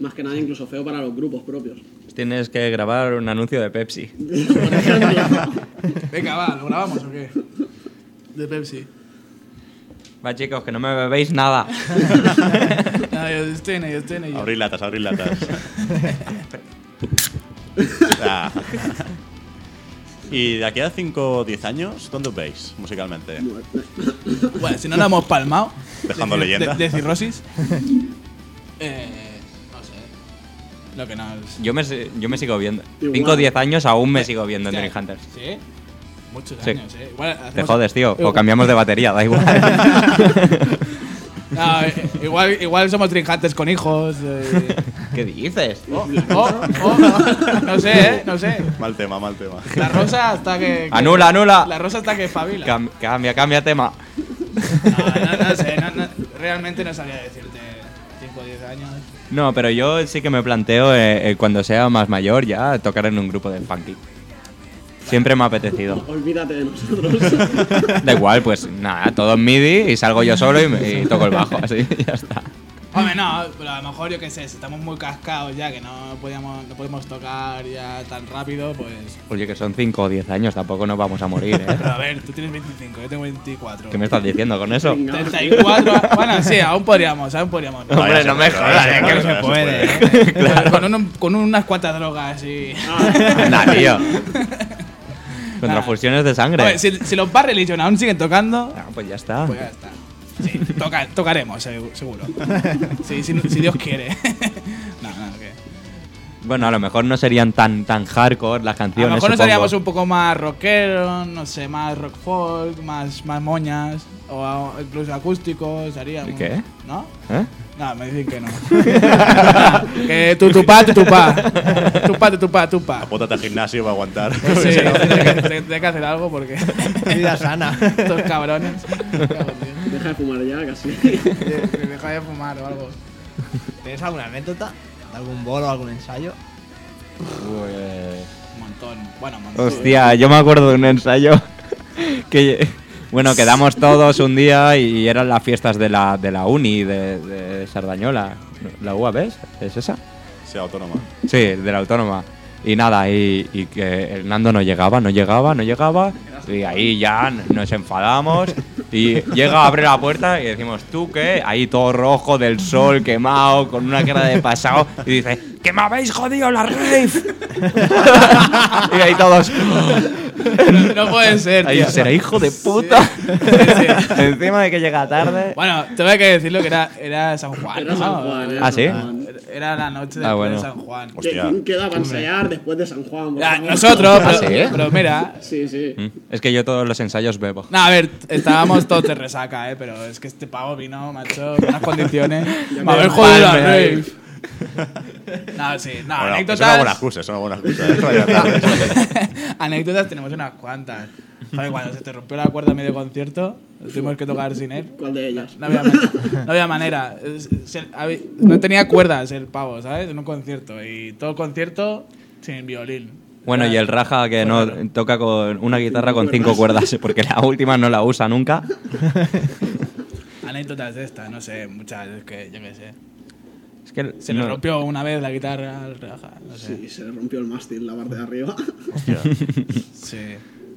Más que nada incluso feo para los grupos propios. Tienes que grabar un anuncio de Pepsi. <laughs> Por ejemplo. Venga, va, ¿lo grabamos o qué? De Pepsi. Va, chicos, que no me bebéis nada. <laughs> No, yo estoy en ello, estoy en ello. Abrir latas, abrir latas. <laughs> Ah. Y de aquí a 5 o 10 años, ¿dónde os veis musicalmente? Bueno, si no lo hemos palmado. Dejando de, leyenda. De, de cirrosis. <laughs> eh, no sé. Lo que no es. Yo me, yo me sigo viendo. Igual. 5 o 10 años aún me sigo viendo en Dream Hunters. Sí. Muchos Sí. años, eh. Igual Te jodes, tío. O cambiamos de batería, da igual. <laughs> No, eh, igual, igual somos trinjantes con hijos. eh. <laughs> ¿Qué dices? Oh, oh, oh. No sé, eh. No sé. Mal tema, mal tema. La rosa hasta que. que- Anula, anula. La rosa hasta que fabila. Cam- cambia, cambia tema. No, no, no sé, no- no- realmente no sabía decirte 5 o 10 años. No, pero yo sí que me planteo eh, eh, cuando sea más mayor ya tocar en un grupo de funky. Siempre me ha apetecido. Olvídate de <laughs> nosotros. Da igual, pues nada, todo en MIDI y salgo yo solo y, me- y toco el bajo, así <laughs> ya está. Hombre, no, pero a lo mejor yo qué sé, si estamos muy cascados ya, que no podíamos, no podemos tocar ya tan rápido, pues. Oye, que son 5 o 10 años, tampoco nos vamos a morir, ¿eh? <laughs> Pero a ver, tú tienes 25, yo tengo 24. ¿Qué me estás diciendo con eso? Venga. 34, bueno, sí, aún podríamos, aún podríamos. No, ya no me jodas, es que no se puede, puede. Con, un- con unas cuantas drogas y. Anda, tío. Con transfusiones de A sangre. si, si los Religion aún siguen tocando, Ah, pues ya está. pues ya está. Sí, toca- tocaremos, segu- seguro. Sí, si, si Dios quiere. <laughs> no, no, que. Bueno, a lo mejor no serían tan tan hardcore las A canciones. lo mejor nos supongo. haríamos un poco más rockeros, no sé, más rock folk, más, más moñas, o a- incluso acústicos, haríamos. ¿Qué? ¿No? ¿Eh? No, me dicen que no. <laughs> que tu tupá, tu tupá. Tupá, tu tupá, tupá. Apóntate al gimnasio para aguantar. Sí, <laughs> tengo que, tengo que hacer algo porque Vida sana. estos cabrones. Deja de fumar ya, casi. <laughs> Deja de fumar o algo. ¿Tienes alguna anécdota? ¿De algún bolo, algún ensayo? Un montón. Bueno, un montón. Hostia, yo me acuerdo de un ensayo que bueno, quedamos todos un día y eran las fiestas de la, de la uni de, de Sardañola. ¿La UAB es? ¿Es esa? Sea autónoma. Sí, de la autónoma. Y nada, y, y que el Nando no llegaba, no llegaba, no llegaba. Y ahí ya nos enfadamos. Y llega, abre la puerta y decimos, ¿tú qué? Ahí todo rojo del sol, quemado, con una cara de pasado. Y dice, ¡que me habéis jodido la rave! <laughs> y ahí todos, <laughs> No puede ser, ahí será hijo de puta. Sí. <laughs> Encima de que llega tarde. Bueno, tengo que decirlo que era, era San Juan. Era. San Juan, era ¿Ah, San sí? Era la noche después Ah, bueno. de San Juan. ¿Qué- Hostia. ¿Quién queda para ensayar después de San Juan? Ya, favor? nosotros, ¿Ah, <laughs> pero, sí? pero mira. Sí, sí. Mm, Es que yo todos los ensayos bebo. No, a ver, estábamos todos de resaca, ¿eh? Pero es que este pavo vino, macho, con unas condiciones. A ver, joder, la rave. <laughs> No, sí, no, Bueno, anécdotas. Es una buena excusa, es una buena excusa. ¿eh? <laughs> Anécdotas tenemos unas cuantas. Joder, cuando se te rompió la cuerda a medio concierto, tuvimos que tocar sin él. ¿Cuál de ellas? No había, man- no había manera. No tenía cuerdas el pavo, ¿sabes? En un concierto. Y todo concierto sin violín. Bueno, y el Raja que no toca con una guitarra con cinco cuerdas, porque la última no la usa nunca. <laughs> Anécdotas de estas, no sé, muchas, es que yo qué sé. Es que Se no- le rompió una vez la guitarra al Raja, no sé. Sí, se le rompió el mástil, la parte de arriba. Hostia. Sí.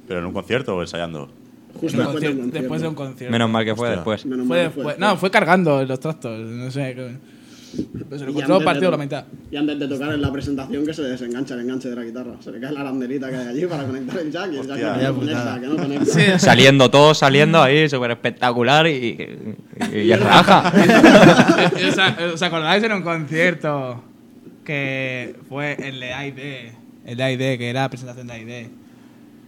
¿Pero en un concierto o ensayando? Justo Un después concierto- concierto. después de un concierto. Menos mal que fue Hostia. después. Menos Fue mal que fue después. No, fue cargando los trastos, no sé. Pero se lo encontró de partido la mitad. Y antes de tocar en la presentación que se desengancha el enganche de la guitarra. Se le cae la arandelita que hay allí para conectar el jack y el jack Hostia. que no conecta, putada. que no conecta. Sí, <laughs> Saliendo, todos saliendo ahí, súper espectacular y, y, y el <laughs> Raja. <laughs> ¿Os, acordáis en un concierto que fue el de AID? El de AID, que era la presentación de AID.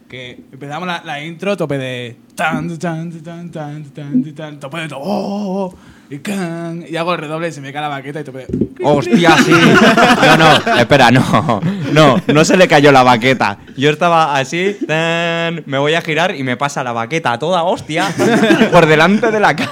Que empezamos la, la intro, tope de. Tan, tan, tan, tan, tan, tan, tope de. to- Oh, oh, y, can, y hago el redoble y se me cae la baqueta y tope de. Hostia, sí. No, no, espera, no. No, no se le cayó la baqueta. Yo estaba así, tan, me voy a girar y me pasa la baqueta toda hostia por delante de la cara.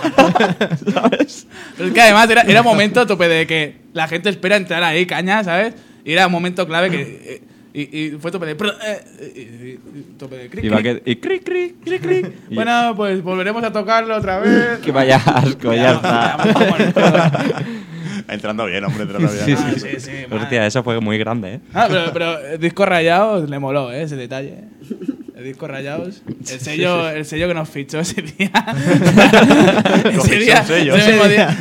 ¿Sabes? Pero es que además era, era un momento tope de que la gente espera entrar ahí, caña, ¿sabes? Y era un momento clave que. eh, y, y fue tope de. eh, y- tope de. cric, Y, cric. baqueta, y cric, cric, cric, cric. <laughs> Bueno, pues volveremos a tocarlo otra vez. <laughs> Que vaya asco, ya está. <laughs> Entrando bien, hombre, entrando bien. Sí, Ah, sí. sí, sí. Hostia, eso fue muy grande, ¿eh? Ah, pero, pero el disco rayado le moló, ¿eh? Ese detalle. El disco rayados. El sello, el sello que nos fichó ese día. ese día. sello. Ese, mismo día.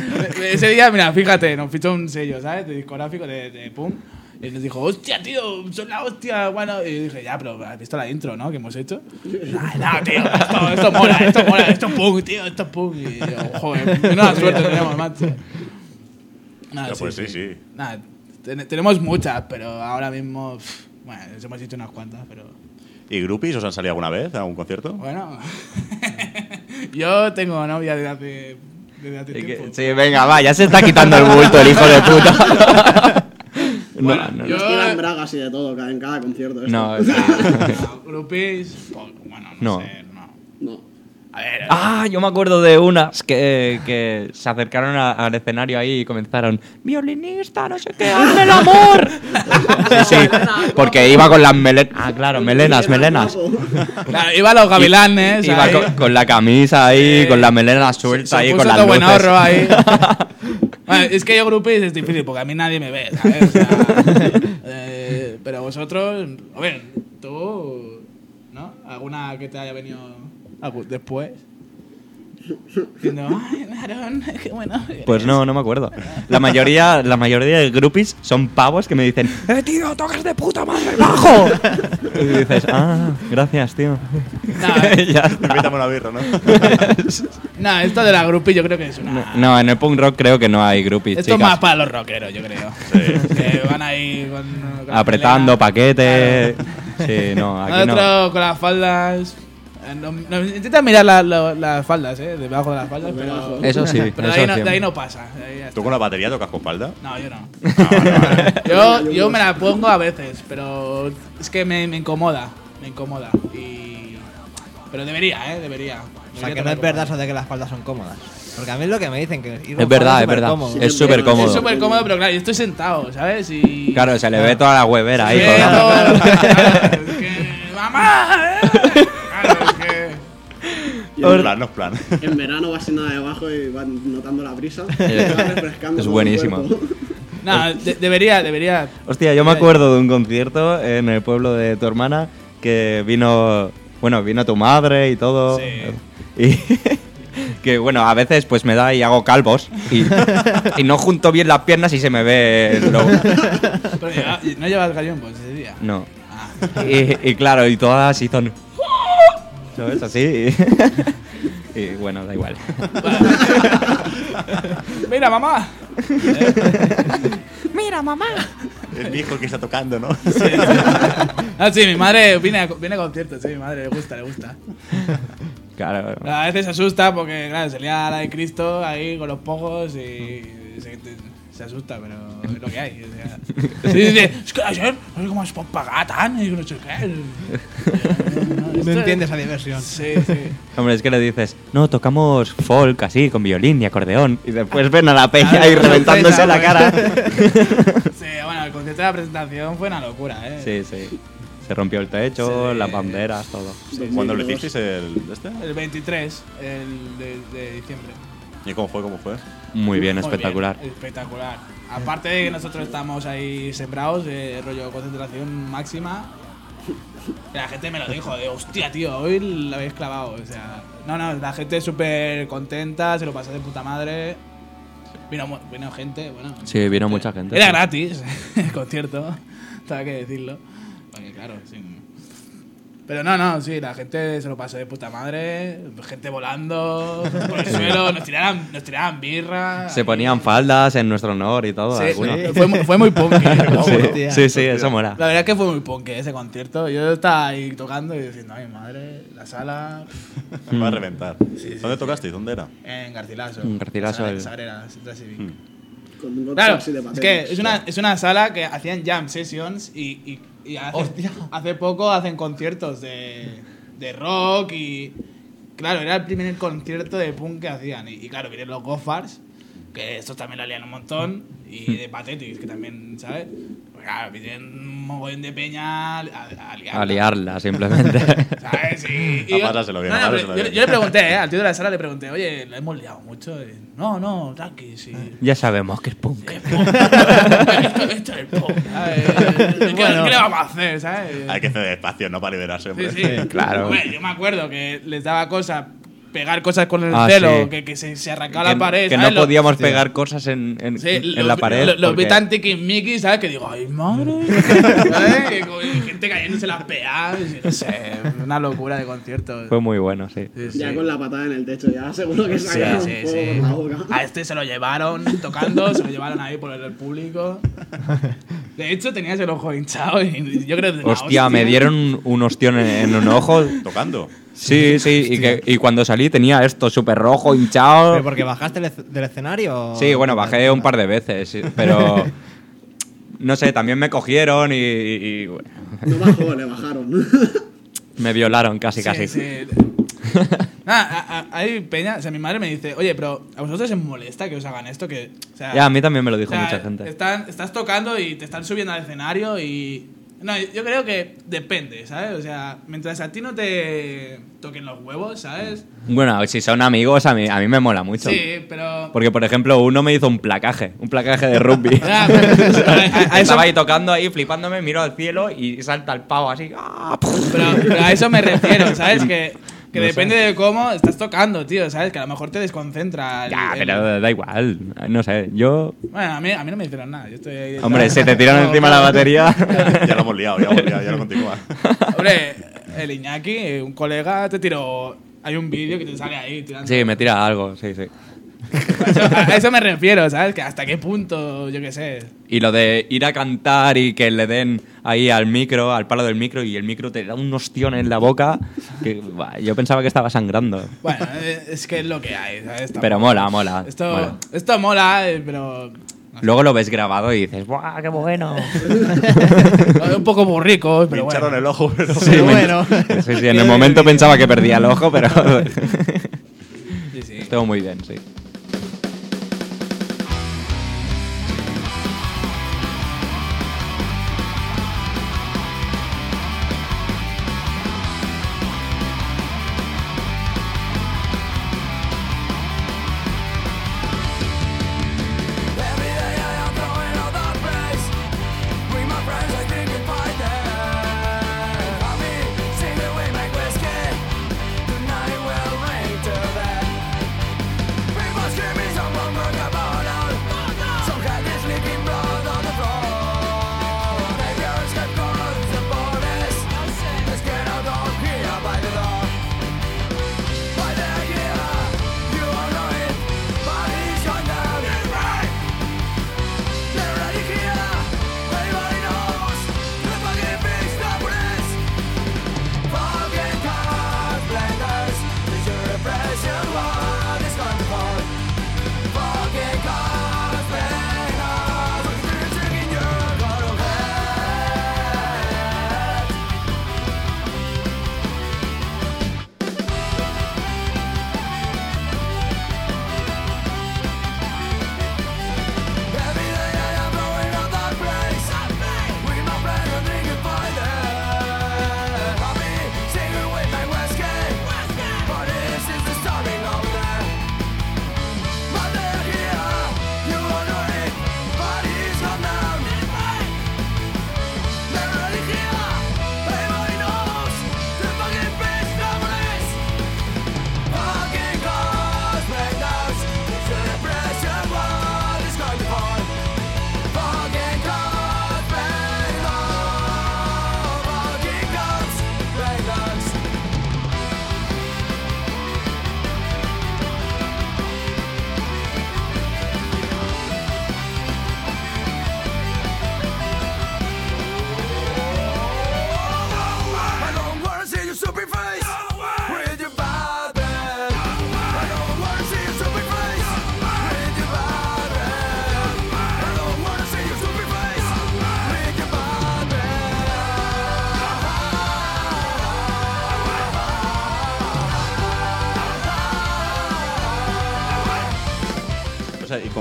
ese día, mira, fíjate, nos fichó un sello, ¿sabes? De discográfico de, de Pum. Y nos dijo, hostia, tío, son la hostia, bueno. Y dije, ya, pero has visto la intro, ¿no? Que hemos hecho. No, no, tío, esto, esto mola, esto mola, esto es punk, tío, esto es punk. Y yo, joder, menuda suerte tenemos, macho. Nada, pues sí, sí. Nada, ten- tenemos muchas, pero ahora mismo. pff, bueno, les hemos hecho unas cuantas, pero. ¿Y groupies os han salido alguna vez a un concierto? Bueno. <laughs> Yo tengo novia desde hace. Desde hace Y que- tiempo. Sí, venga, va, ya se está quitando el bulto el hijo de puta. <laughs> Bueno, no, no, yo- Nos tiran bragas y de todo en cada concierto. esto. No, <laughs> sí. Groupies. bueno, no, No. sé, no. No. A ver. Ah, yo me acuerdo de unas que, que se acercaron a- al escenario ahí y comenzaron violinista, no sé qué, hazme el amor. <laughs> Sí, sí, porque iba con las melenas. Ah, claro, melenas, melenas. Claro, iba a los gavilanes. Iba con, con la camisa ahí, Eh, con la melena suelta se ahí, puso con las todo buen luces. ahí. <laughs> Bueno, es que yo groupies es difícil porque a mí nadie me ve, ¿sabes? O sea, <laughs> eh, pero vosotros, a ver, tú, ¿no? ¿Alguna que te haya venido después? Ay, Aaron, qué <laughs> bueno. Pues no, no me acuerdo. <laughs> La mayoría, la mayoría de groupies son pavos que me dicen, ¡Eh, tío, tocas de puta madre bajo! y dices, ah, gracias, tío. Nah, <laughs> ya está. Invítame una birra, ¿no? nah, esto de la groupie yo creo que es una... No, en el punk rock creo que no hay groupies, esto es más para los rockeros, yo creo. Que van ahí con... Apretando, melena. paquete. Sí, no, aquí no. Nosotros con las faldas... eh, no- no- intentan mirar la- la- las faldas, ¿eh? Debajo de las faldas, pero... Eso sí, Pero de eso ahí, no, de ahí no pasa. de ahí ya está. ¿Tú con la batería tocas con falda? No, yo no. <laughs> yo, yo me la pongo a veces, pero es que me, me incomoda. Me incomoda. Y... Pero debería, ¿eh? Debería. O sea, que no es verdad eso de que las faldas son cómodas. Porque a mí es lo que me dicen, que ir con Es verdad, falda es verdad. supercómodo. Es súper cómodo. Es súper cómodo, pero claro, yo estoy sentado, ¿sabes? Y... Claro, se le ve toda la huevera ahí. Sí, colgando. no, claro, <laughs> es que- ¡Mamá! ¿eh? <laughs> Y en, plan, no es plan. <laughs> en verano vas sin nada debajo y vas notando la brisa. <laughs> Refrescando es el buenísimo. <laughs> de- debería, debería. Hostia, yo me acuerdo de un concierto en el pueblo de tu hermana que vino, bueno, vino tu madre y todo. Y que bueno, a veces pues me da y hago calvos y, y no junto bien las piernas y se me ve lo- Pero lleva- no llevas gallombos ese día. No. Ah. Y, y claro, y todas y son ¿Sabes? Así. Y, <laughs> y bueno, da igual. <laughs> <laughs> Mira, mamá. El hijo que está tocando, ¿no? Ah, sí, mi madre viene a, viene a conciertos, sí, mi madre le gusta, le gusta. Claro. A veces se asusta porque, claro, se lía la de Cristo ahí con los pojos y se, se asusta, pero es lo que hay. O sea. <laughs> Sí, dice, es que la gent no sé cómo es pot pagar tant i no sé què. <laughs> No entiende esa diversión. Sí, sí. <laughs> Hombre, es que le dices, no, tocamos folk así, con violín y acordeón. Y después ven a la peña Claro, ahí reventándose la cara. Sí, bueno, el concierto de la presentación fue una locura, ¿eh? Sí, sí. Se rompió el techo, Sí. las banderas, todo. ¿Cuándo lo hicisteis el este? El 23 el de, de diciembre. ¿Y cómo fue? ¿Cómo fue? Muy bien, Muy espectacular. bien, espectacular. Aparte de que nosotros estamos ahí sembrados, eh, rollo concentración máxima. La gente me lo dijo, de hostia, tío, hoy la habéis clavado. O sea, no, no, la gente súper contenta, se lo pasó de puta madre. Vino, mu- vino gente, bueno. Sí, vino mucha gente. Era sí. gratis <laughs> el concierto, <laughs> tengo que decirlo. Porque, claro, sin- Pero no, no, sí, la gente se lo pasó de puta madre, gente volando <laughs> por el suelo, nos tiraban, nos tiraban birra. Se ponían faldas en nuestro honor y todo. Sí, sí, fue, mu- fue muy punk. <laughs> Sí, sí, sí, eso mola. La verdad es que fue muy punk ese concierto. Yo estaba ahí tocando y diciendo, ay madre, la sala Me <laughs> va a reventar. ¿Dónde tocasteis? ¿Dónde era? en Garcilaso. En Garcilaso, Sala- el- Sagrera, Central Civic. Mm. Con un Claro, es que es una, es una sala que hacían jam sessions y, y, y hace, Hostia. hace poco hacen conciertos de, de rock y... Claro, era el primer concierto de punk que hacían. Y, y claro, vienen los Gophars, que estos también la lían un montón, y de Patetics, que también, ¿sabes? Pues claro, vienen un mogollón de peña a, a, liarla. A liarla, <laughs> simplemente. ¿Sabes? <laughs> Y, A yo- bien, yo, bien. yo le pregunté, <laughs> ¿eh? al tío de la sala le pregunté, oye, la hemos liado mucho. Y, no, no, tranqui, sí. ya sabemos que es punk. esto, esto es punk, ¿sabes? ¿Qué, Bueno. qué le vamos a hacer, sabes? Hay que ceder espacio, no para liberarse, Sí, sí, claro. Hombre, yo me acuerdo que les daba cosa pegar cosas con el Ah, celo, sí. que, que se, se arrancaba que, la pared. que no podíamos pegar cosas en, en- Sí, en los- la pared. Los, los vi tan tiquismiquis, ¿sabes? Que digo, ay, madre. <laughs> ¿Sabes? Que gente cayéndose las peas. y No sé, una locura de conciertos. Fue muy bueno, sí. Sí, Ya con la patada en el techo, ya seguro que Sí, sacaron sí, sí. por la boca. A este se lo llevaron tocando, se lo llevaron ahí por el público. De hecho, tenías el ojo hinchado y yo creo que. Hostia, me dieron un, un ostión en, en un ojo. Tocando. Sí, sí, y, que, y cuando salí tenía esto súper rojo, hinchado. ¿Pero porque bajaste del- escenario? Sí, bueno, bajé un par de veces, pero no sé, también me cogieron y, y- y, bueno, No bajó, le bajaron. <laughs> me violaron casi, Sí, casi. sí. <laughs> Nada, a- a- hay peña. O sea, mi madre me dice, oye, pero ¿a vosotros os molesta que os hagan esto? Que, o sea, Ya, a mí también me lo dijo o sea, mucha gente. Están, estás tocando y te están subiendo al escenario y. No, yo creo que depende, ¿sabes? O sea, mientras a ti no te toquen los huevos, ¿sabes? Bueno, si son amigos, a mí, a mí me mola mucho. Sí, pero. Porque, por ejemplo, uno me hizo un placaje, un placaje de rugby. <laughs> <laughs> A- a- Estaba ahí tocando, ahí flipándome, miro al cielo y salta el pavo así. ¡ah! Pero, pero a eso me refiero, ¿sabes? <laughs> Que, que No sé. depende de cómo estás tocando, tío, ¿sabes? Que a lo mejor te desconcentra. el- Ya, el- pero da igual. No sé, yo. Bueno, a mí, a mí no me hicieron nada. Yo estoy ahí Hombre, se te tiran encima la batería. ya lo hemos liado, ya lo hemos liado, ya lo continúa. <laughs> Hombre, el Iñaki, un colega, te tiró. Hay un vídeo que te sale ahí tirando. Sí, me tira algo, sí, sí. A eso, a eso me refiero, ¿sabes? Que hasta qué punto, yo qué sé. Y lo de ir a cantar y que le den ahí al micro, al palo del micro, y el micro te da un ostión en la boca, que yo pensaba que estaba sangrando. Bueno, eh, es que es lo que hay, ¿sabes? Pero mola, mola. Esto mola. esto mola, eh, pero. Luego lo ves grabado y dices, ¡buah, qué bueno! <laughs> Un poco burrico, pero Pincharon bueno. el ojo, pero. Sí, Pero me- bueno. sí, sí, en <laughs> el momento pensaba que perdía el ojo, pero <laughs> Sí, sí. estuvo muy bien, sí.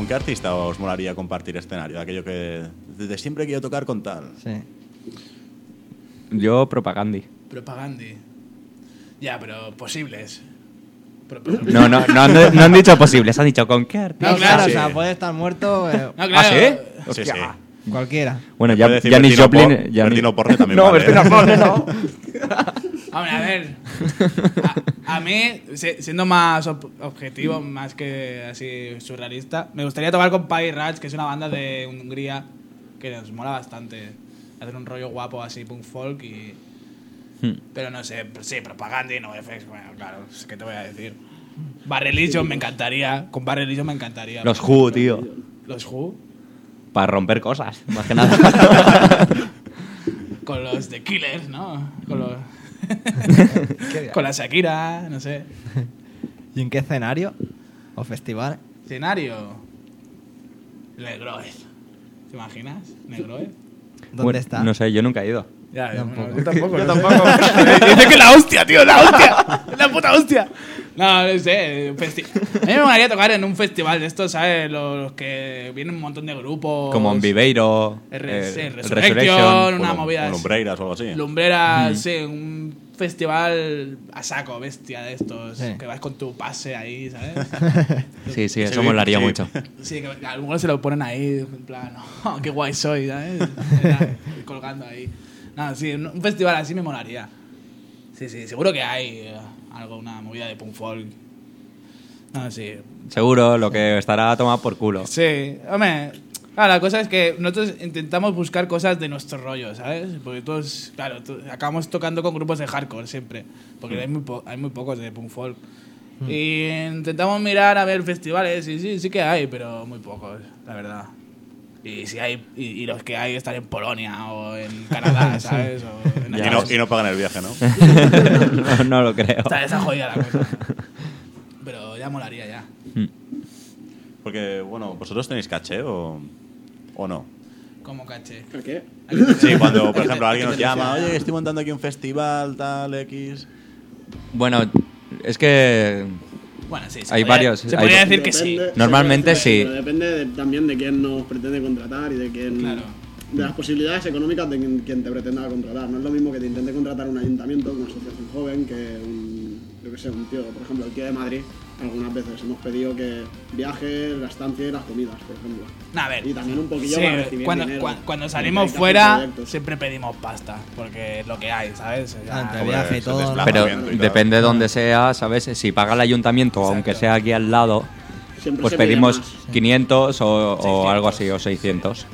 Con qué artista os molaría compartir escenario? Aquello que desde siempre quiero tocar con tal. Sí. Yo, propagandi. Propagandi. Ya, pero posibles. Pro- No, <laughs> no, no han, no han dicho posibles, han dicho con qué artista. No, claro, sí. o sea, puede estar muerto <laughs> eh, No, claro. ¿Ah, sí? Sí, Hostia. sí. cualquiera. Bueno, Puede ya, decir Janis Bertino Joplin. Por- Janis- Bertino Porre también No, vale, Bertino. Porre no. <laughs> Hombre, a ver. <laughs> A, a mí, si- siendo más ob- objetivo, más que así surrealista, me gustaría tocar con Pai Raj, que es una banda de Hungría que nos mola bastante. Hacer un rollo guapo así, punk folk y. Hmm. Pero no sé, pues sí, propaganda y no FX, bueno, claro, ¿qué te voy a decir? Bar Religion me encantaría, con Bar Religion me encantaría. Los Who, tío. Los Who, Para romper cosas, más que <laughs> nada. con los The Killers, ¿no? Con los. Con la Shakira, no sé. ¿Y en qué escenario? ¿O festival? Escenario. Negroez. ¿Te imaginas? Negroez. ¿Dónde Bueno, está? No sé, yo nunca he ido. Ya, tampoco. yo tampoco. Yo tampoco. <laughs> Dice que la hostia, tío, la hostia. La puta hostia. No, no sé. festi- A mí me molaría tocar en un festival de estos, ¿sabes? Los, los que vienen un montón de grupos. Como en Viveiro. R- sí, eh, Resurrection, una O movida. o así. Lumbreiras o algo así. Lumbreras, sí, un festival a saco, bestia de estos. Sí. Que vas con tu pase ahí, ¿sabes? <laughs> Sí, sí, eso Sí, molaría sí. mucho. Sí, que algunos se lo ponen ahí, en plan, <laughs> oh, qué guay soy, ¿sabes? Colgando ahí. No, sí, un festival así me molaría. Sí, sí, seguro que hay eh, algo, una movida de punk folk. No, sí. Seguro, lo que estará tomado por culo. Sí, hombre. ah, la cosa es que nosotros intentamos buscar cosas de nuestro rollo, ¿sabes? Porque todos, claro, acabamos tocando con grupos de hardcore siempre. Porque hay, muy po- hay muy pocos de punk folk. Y intentamos mirar a ver festivales, y sí, sí que hay, pero muy pocos, la verdad. Y si hay, y, y los que hay están en Polonia o en Canadá, <laughs> ¿sabes? O en Y no, Estados- y no pagan el viaje, ¿no? <laughs> <laughs> no, no lo creo. Está esa jodida la cosa. Pero ya molaría ya. Porque, bueno, ¿vosotros tenéis caché o, o no? Como caché. ¿A qué? Sí, cuando, por ¿A qué te- ejemplo, alguien nos llama, oye, estoy montando aquí un festival, tal, X. Bueno, es que Bueno, sí. se Hay podría- varios, Se hay- podría decir que sí. Normalmente sí, sí. pero Depende de- también de quién nos pretende contratar y de quién. Claro. De las posibilidades económicas de quien, quien te pretenda contratar. No es lo mismo que te intente contratar un ayuntamiento, una asociación joven, que un. Yo que sé, un tío. Por ejemplo, el tío de Madrid. Algunas veces hemos pedido que viaje, la estancia y las comidas, por ejemplo. A ver. Y también un poquillo Sí, para recibir cuando, dinero. salimos fuera, siempre pedimos pasta. Porque es lo que hay, ¿sabes? Ah, entre Hombre, viaje todo. pero y depende de dónde sea, ¿sabes? Si paga el ayuntamiento, aunque sea aquí al lado, Siempre pues pedimos más. 500 o, o 600. algo así, o 600.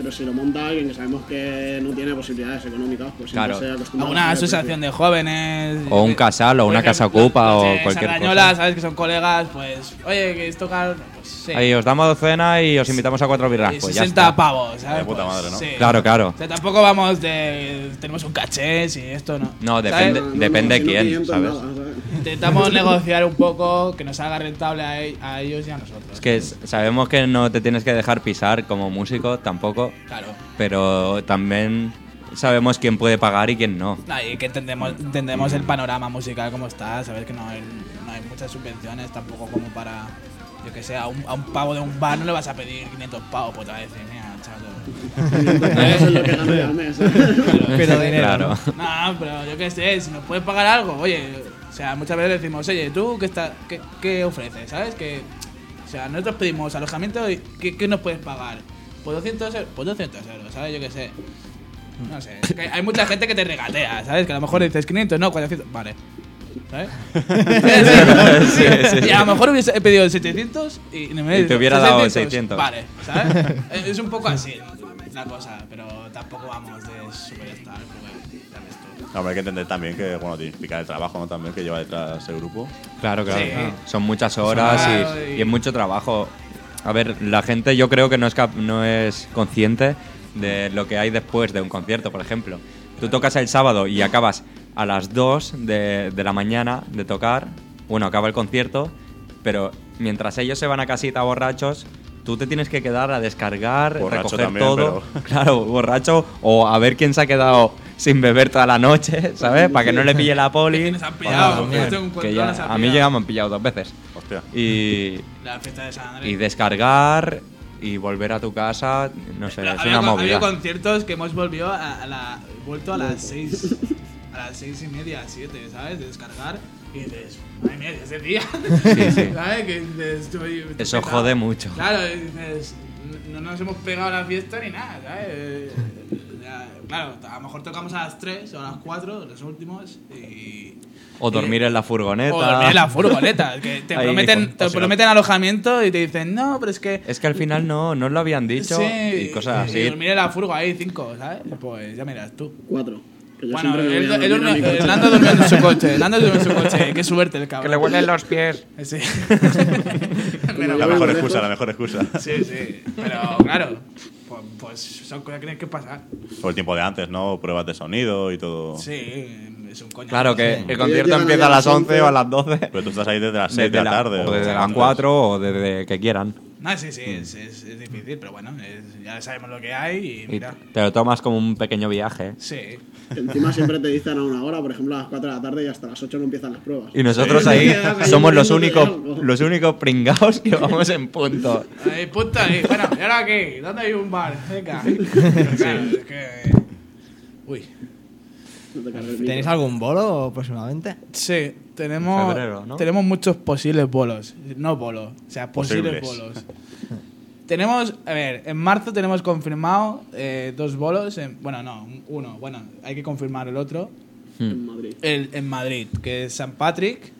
Pero si lo monta alguien que sabemos que no tiene posibilidades económicas, pues siempre Claro. se acostumbra a alguna bajar el asociación de jóvenes. O un casal, o una casa ocupa, los o de cualquier Sardañola, cosa. ¿sabes? Que son colegas, pues. Oye, que es tocar. Pues, sí. Ahí os damos docena y os invitamos a cuatro birras. Pues ya 60 está. pavos, ¿sabes? De puta Pues, madre, ¿no? sí. Claro, claro. O sea, tampoco vamos de. Tenemos un caché, si esto no. No, depende- No, no, no, depende si no, quién, 500 ¿sabes? nada, ¿sabes? Intentamos negociar un poco que nos haga rentable a, e- a ellos y a nosotros. Es que s- sabemos que no te tienes que dejar pisar como músico tampoco, Claro. pero también sabemos quién puede pagar y quién no. No, y que entendemos, entendemos el panorama musical como está, saber que no hay, no hay muchas subvenciones tampoco como para, yo que sé, a un, a un pavo de un bar no le vas a pedir 500 pavos, pues te va a decir, mira. Eso es lo que al mes. ¿sabes? Pero <laughs> dinero. Claro. No, pero yo qué sé, si nos puedes pagar algo, oye, o sea, muchas veces decimos, oye, ¿tú qué, está, qué, qué ofreces? ¿Sabes? Que, o sea, nosotros pedimos alojamiento y ¿qué, qué nos puedes pagar? Pues 200 euros, pues 200 euros, ¿sabes? Yo qué sé. No sé, es que hay mucha gente que te regatea, ¿sabes? Que a lo mejor dices 500, no, 400, vale. ¿Sabes? <laughs> Sí, sí, Y a lo mejor hubiese pedido 700 y, me Y te hubiera dado 600. Vale, ¿sabes? es un poco así la cosa, pero tampoco vamos de superstar, porque ya ves tú. No, hombre, hay que entender también que, bueno, te explica el trabajo, ¿no? También que lleva detrás el grupo. Claro, claro. Sí. Son muchas horas Claro, y, y- y es mucho trabajo. A ver, la gente yo creo que no es, cap- no es consciente de lo que hay después de un concierto, por ejemplo. Tú tocas el sábado y acabas a las 2 de, de la mañana de tocar, bueno, acaba el concierto, pero mientras ellos se van a casita borrachos, tú te tienes que quedar a descargar, Borracho recoger también, todo. pero- <laughs> Claro, borracho, o a ver quién se ha quedado sin beber toda la noche, <laughs> ¿sabes? Para que no le pille la poli. Que nos han pillado, también. que ya- a mí pillado. ya me han pillado dos veces. Hostia. y, <laughs> La fiesta de San Andrés. y descargar y volver a tu casa. No sé, Pero es había, una con- había movida. conciertos que hemos volvido a, a la, vuelto a las seis, a las seis y media, siete, ¿sabes? De descargar y dices, madre mía, ese día, Sí, sí. <laughs> ¿sabes? Que dices, Eso jode mucho. Claro, y dices, no nos hemos pegado a la fiesta ni nada, ¿sabes? <laughs> Claro, a lo mejor tocamos a las 3 o a las 4, los últimos, y... O dormir en la furgoneta. O dormir en la furgoneta, <laughs> que te Ahí, prometen, te prometen alojamiento y te dicen, no, pero es que... Es que al final no, no lo habían dicho Sí, y cosas Y así. dormir en la furgo ahí, cinco, ¿sabes? Pues ya miras tú. Cuatro. Bueno, él, voy a él dormir a durmió- mi coche. Hernando durmiendo en su coche. Hernando durmió en su coche. <laughs> Qué suerte el cabrón. Que le huelen los pies. Sí. <laughs> Como La mejor excusa, la mejor excusa. sí, sí. Pero claro, pues, pues son cosas que tienen que pasar. Por el tiempo de antes, ¿no? Pruebas de sonido y todo. Sí, es un coño. Claro que Sí. el concierto empieza a las las 11 o a las 12. Pero tú estás ahí desde las 6 de Desde la tarde. o desde las antes. 4 o desde que quieran. No, sí, sí, es, es, es difícil, pero bueno, es- ya sabemos lo que hay y Y mira. te lo tomas como un pequeño viaje. Sí. Que encima siempre te dicen a una hora, por ejemplo, a las 4 de la tarde y hasta las 8 no empiezan las pruebas. Y nosotros Sí. ahí Ahí somos los muriéndote de únicos, algo. los únicos pringados que vamos en punto. Ahí, punta ahí. Bueno, ¿y ahora qué? ¿Dónde hay un bar? Venga. <laughs> Claro, es que. Uy. No te cargues el micro. ¿Tenéis algún bolo próximamente? Sí, tenemos, Febrero, ¿no? tenemos muchos posibles bolos. No bolos, o sea, posibles, Posibles. bolos. <laughs> tenemos, a ver, en marzo tenemos confirmado eh, dos bolos. en- bueno, no, uno. Bueno, hay que confirmar el otro. En Madrid. El, en Madrid, que es San Patrick.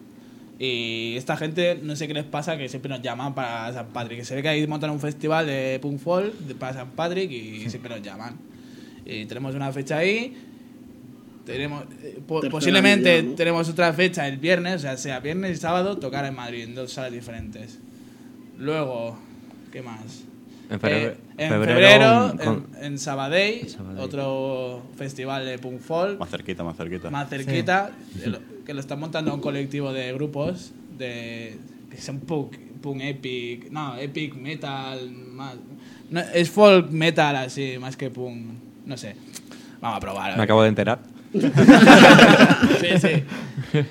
Y esta gente, no sé qué les pasa, que siempre nos llaman para San Patrick. Que se ve que ahí montan un festival de punk folk para San Patrick y siempre nos llaman. Y tenemos una fecha ahí. Tenemos, eh, po- Tercera posiblemente ¿no? tenemos otra fecha el viernes, o sea, sea viernes y sábado, tocar en Madrid, en dos salas diferentes. Luego, ¿qué más? En febrero, Eh, en febrero, febrero, un- en, con- en Sabadell, Sabadell. otro festival de punk folk Más cerquita, más cerquita. más cerquita, que lo- que lo están montando un colectivo de grupos de que son punk, punk epic, no, epic metal, más, no, es folk metal así, más que punk, no sé. Vamos a probar. a me acabo de enterar. Sí, sí.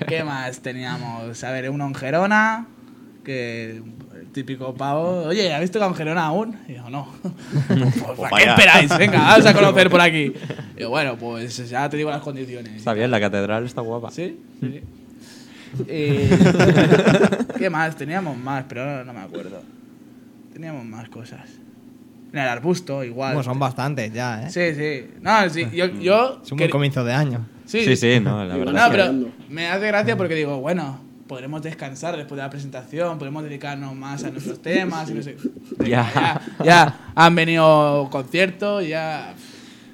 ¿Qué más teníamos? A ver, uno en Gerona, que el típico pavo. Oye, ¿habéis tocado en Gerona aún? Y yo, no. <laughs> Pues, ¿Para qué esperáis? Venga, vamos a conocer por aquí. <laughs> Y yo, bueno, pues ya te digo las condiciones. Está bien, la catedral está guapa. ¿Sí? Sí. <laughs> Eh, ¿Qué más? Teníamos más, pero no, no me acuerdo. Teníamos más cosas. En el arbusto, igual. Bueno, son bastantes ya, ¿eh? Sí, sí. No, sí, yo... <laughs> yo Es un quer- buen comienzo de año. sí, Sí, sí, no, la verdad. No, pero me hace gracia porque digo, bueno, podremos descansar después de la presentación, podemos dedicarnos más a nuestros <laughs> temas y no sé. Ya. ya. Ya han venido conciertos, ya...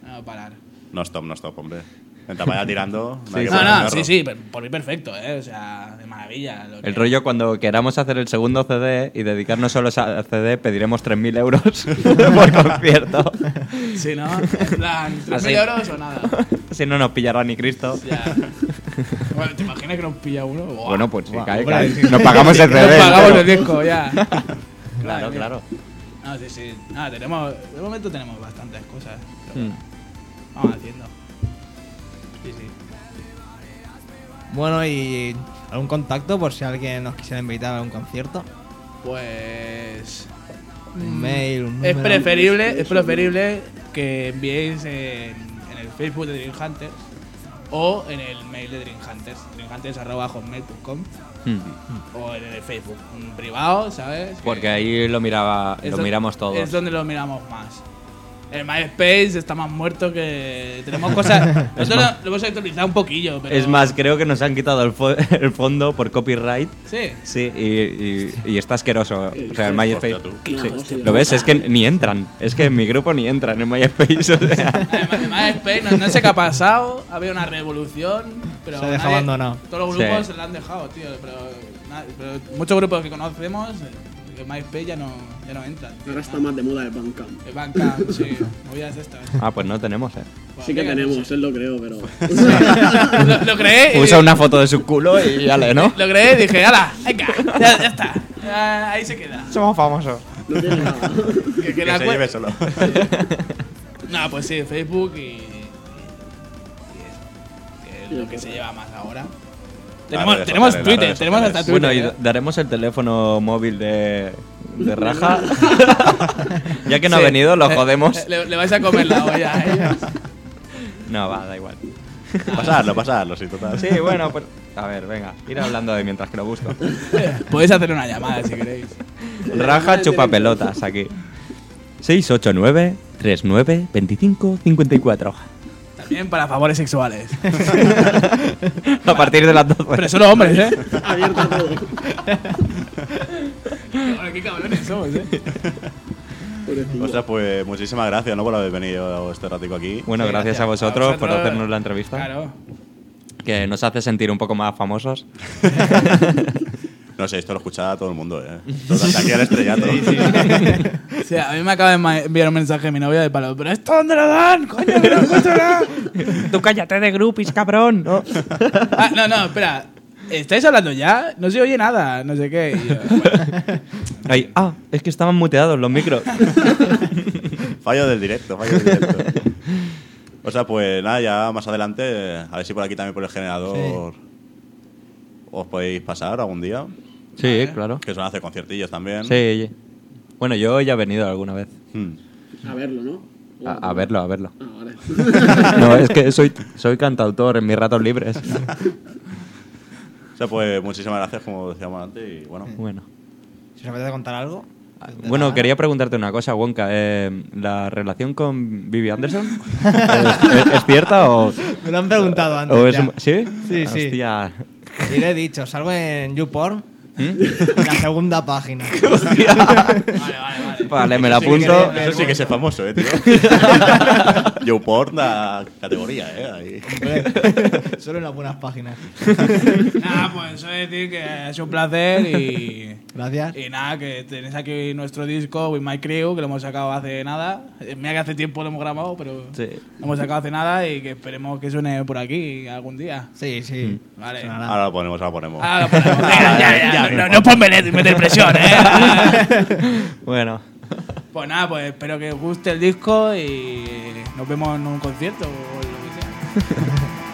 No parar. No stop, no stop, hombre. Mientras vaya tirando. que No, no, sí, sí, por mí perfecto, ¿eh? O sea, de maravilla. lo que- El rollo cuando queramos hacer el segundo CD y dedicarnos solo al CD, pediremos 3.000 euros <laughs> por concierto. Sí, ¿no? En plan, <laughs> ¿3.000 Así. euros o nada? Si no nos pillará ni Cristo. Ya. Bueno, ¿te imaginas que nos pilla uno? Buah. Bueno, pues sí, Buah, cae, cae. sí. Nos pagamos el Nos CD. pagamos entero. el disco, ya. <laughs> Claro, claro. No, sí, sí. Nada, tenemos... De momento tenemos bastantes cosas. pero Hmm. Vamos haciendo. Bueno, y algún contacto por si alguien nos quisiera invitar a un concierto. Pues... Un mail, un Es número. preferible, es preferible que enviéis en, en el Facebook de Dream Hunters o en el mail de Dream Hunters, dreamhunters.com Hmm. o en el Facebook, un privado, ¿sabes? Porque Que ahí lo miraba, es lo miramos todos. Es donde lo miramos más. El MySpace está más muerto que. Tenemos cosas. <laughs> Nosotros lo, lo hemos actualizado un poquillo, pero. Es más, creo que nos han quitado el, fo- <laughs> el fondo por copyright. Sí. Sí, y, y- y está asqueroso. O sea, el MySpace. Hostia, tú. Sí. No, hostia. ¿Lo ves? Es que ni entran. Es que en mi grupo ni entran en MySpace. O sea. Además, el MySpace, no, no sé qué ha pasado. Ha habido una revolución, pero. Se ha dejado nadie- abandonado. Todos los Sí. grupos se lo han dejado, tío. Pero, muchos grupos que conocemos, eh, MySpace ya no, ya no entran. tío. Ahora está más de moda el Bandcamp. El Bandcamp, sí. <laughs> Movidas de estas. Ah, pues no tenemos, eh. Sí que tenemos, él lo creo, pero. <laughs> Lo, lo creé. y- Usa una foto de su culo y <laughs> ya le, ¿no? Lo creé y dije, ¡hala! ¡Venga! Ya, ya está. Ya, ahí se queda. Somos famosos. No tiene nada. Que, que Que la se lleve solo. No, pues sí, Facebook y. y eso. Que es lo que se lleva más ahora. Tenemos, tenemos sociales, Twitter, tenemos hasta. Twitter. Bueno, y da- daremos el teléfono móvil de, de <laughs> Raja. <laughs> ya que no Sí. ha venido, lo Eh, jodemos. Le, le vais a comer la olla a <laughs> ellos. No, va, da igual. Pasarlo, pasarlo, sí, total. Sí, bueno, pues. A ver, venga, ir hablando de mientras que lo busco. Podéis hacer una llamada si queréis. Raja chupa pelotas aquí. 689 39 25 54. También para favores sexuales. <laughs> A partir de las 12. Pero solo hombres, ¿eh? Abierto a todo. Joder, qué cabrones somos, ¿eh? O sea, pues muchísimas gracias, ¿no? Por haber venido este ratico aquí. Bueno, Sí, gracias, gracias. a vosotros, A por vosotros. hacernos la entrevista. Claro. Que nos hace sentir un poco más famosos. <laughs> No sé, esto lo escucha todo el mundo, ¿eh? Todos aquí al estrellato. O sea, a mí me acaba de enviar un mensaje mi novia de palo. ¿Pero esto dónde lo dan? ¡Coño, que no encuentro nada! Tú cállate de groupies, cabrón. ¿no? Ah, no, no, espera. ¿Estáis hablando ya? No se oye nada, no sé qué. Y yo, bueno, Ay, ah, es que estaban muteados los micros. Fallo del directo, fallo del directo. O sea, pues nada, ya más adelante, eh, a ver si por aquí también por el generador os podéis pasar algún día. Sí, claro. Que suelen hacer conciertillos también. Sí. Bueno, yo ya he venido alguna vez. Hmm. A verlo, ¿no? A, a verlo, a verlo. Ah, vale. <laughs> No, es que soy, soy cantautor en mis ratos libres. <laughs> O sea, pues muchísimas gracias, como decíamos antes, y bueno. Bueno. Si os apetece contar algo. de Bueno, quería preguntarte una cosa, Wonka. Eh, ¿La relación con Vivi Anderson <laughs> es, es cierta o, Me lo han preguntado antes. o es ya. un- ¿Sí? Sí, sí. Hostia. Y le he dicho, salgo en YouPorn, ¿Mm? en <laughs> la segunda página. <laughs> <laughs> vale, vale, vale. Vale, me la Sí, apunto. que- Eso sí que es famoso, eh, tío. <laughs> Joe Porn, la categoría, eh. Ahí. Hombre, Solo en las buenas páginas. <laughs> Nada, pues eso es decir que ha sido un placer y. Gracias. Y nada, que tenéis aquí nuestro disco, With My Crew, que lo hemos sacado hace nada. Eh, Mira que hace tiempo lo hemos grabado, pero Sí. lo hemos sacado hace nada y que esperemos que suene por aquí algún día. Sí, sí. Vale. Sonará. Ahora lo ponemos, ahora lo ponemos. Ahora lo ponemos. Venga, <laughs> ya, ya, no, no, no por meter, meter presión, ¿eh? Bueno. <laughs> pues nada, pues espero que os guste el disco y nos vemos en un concierto o lo que sea. <laughs>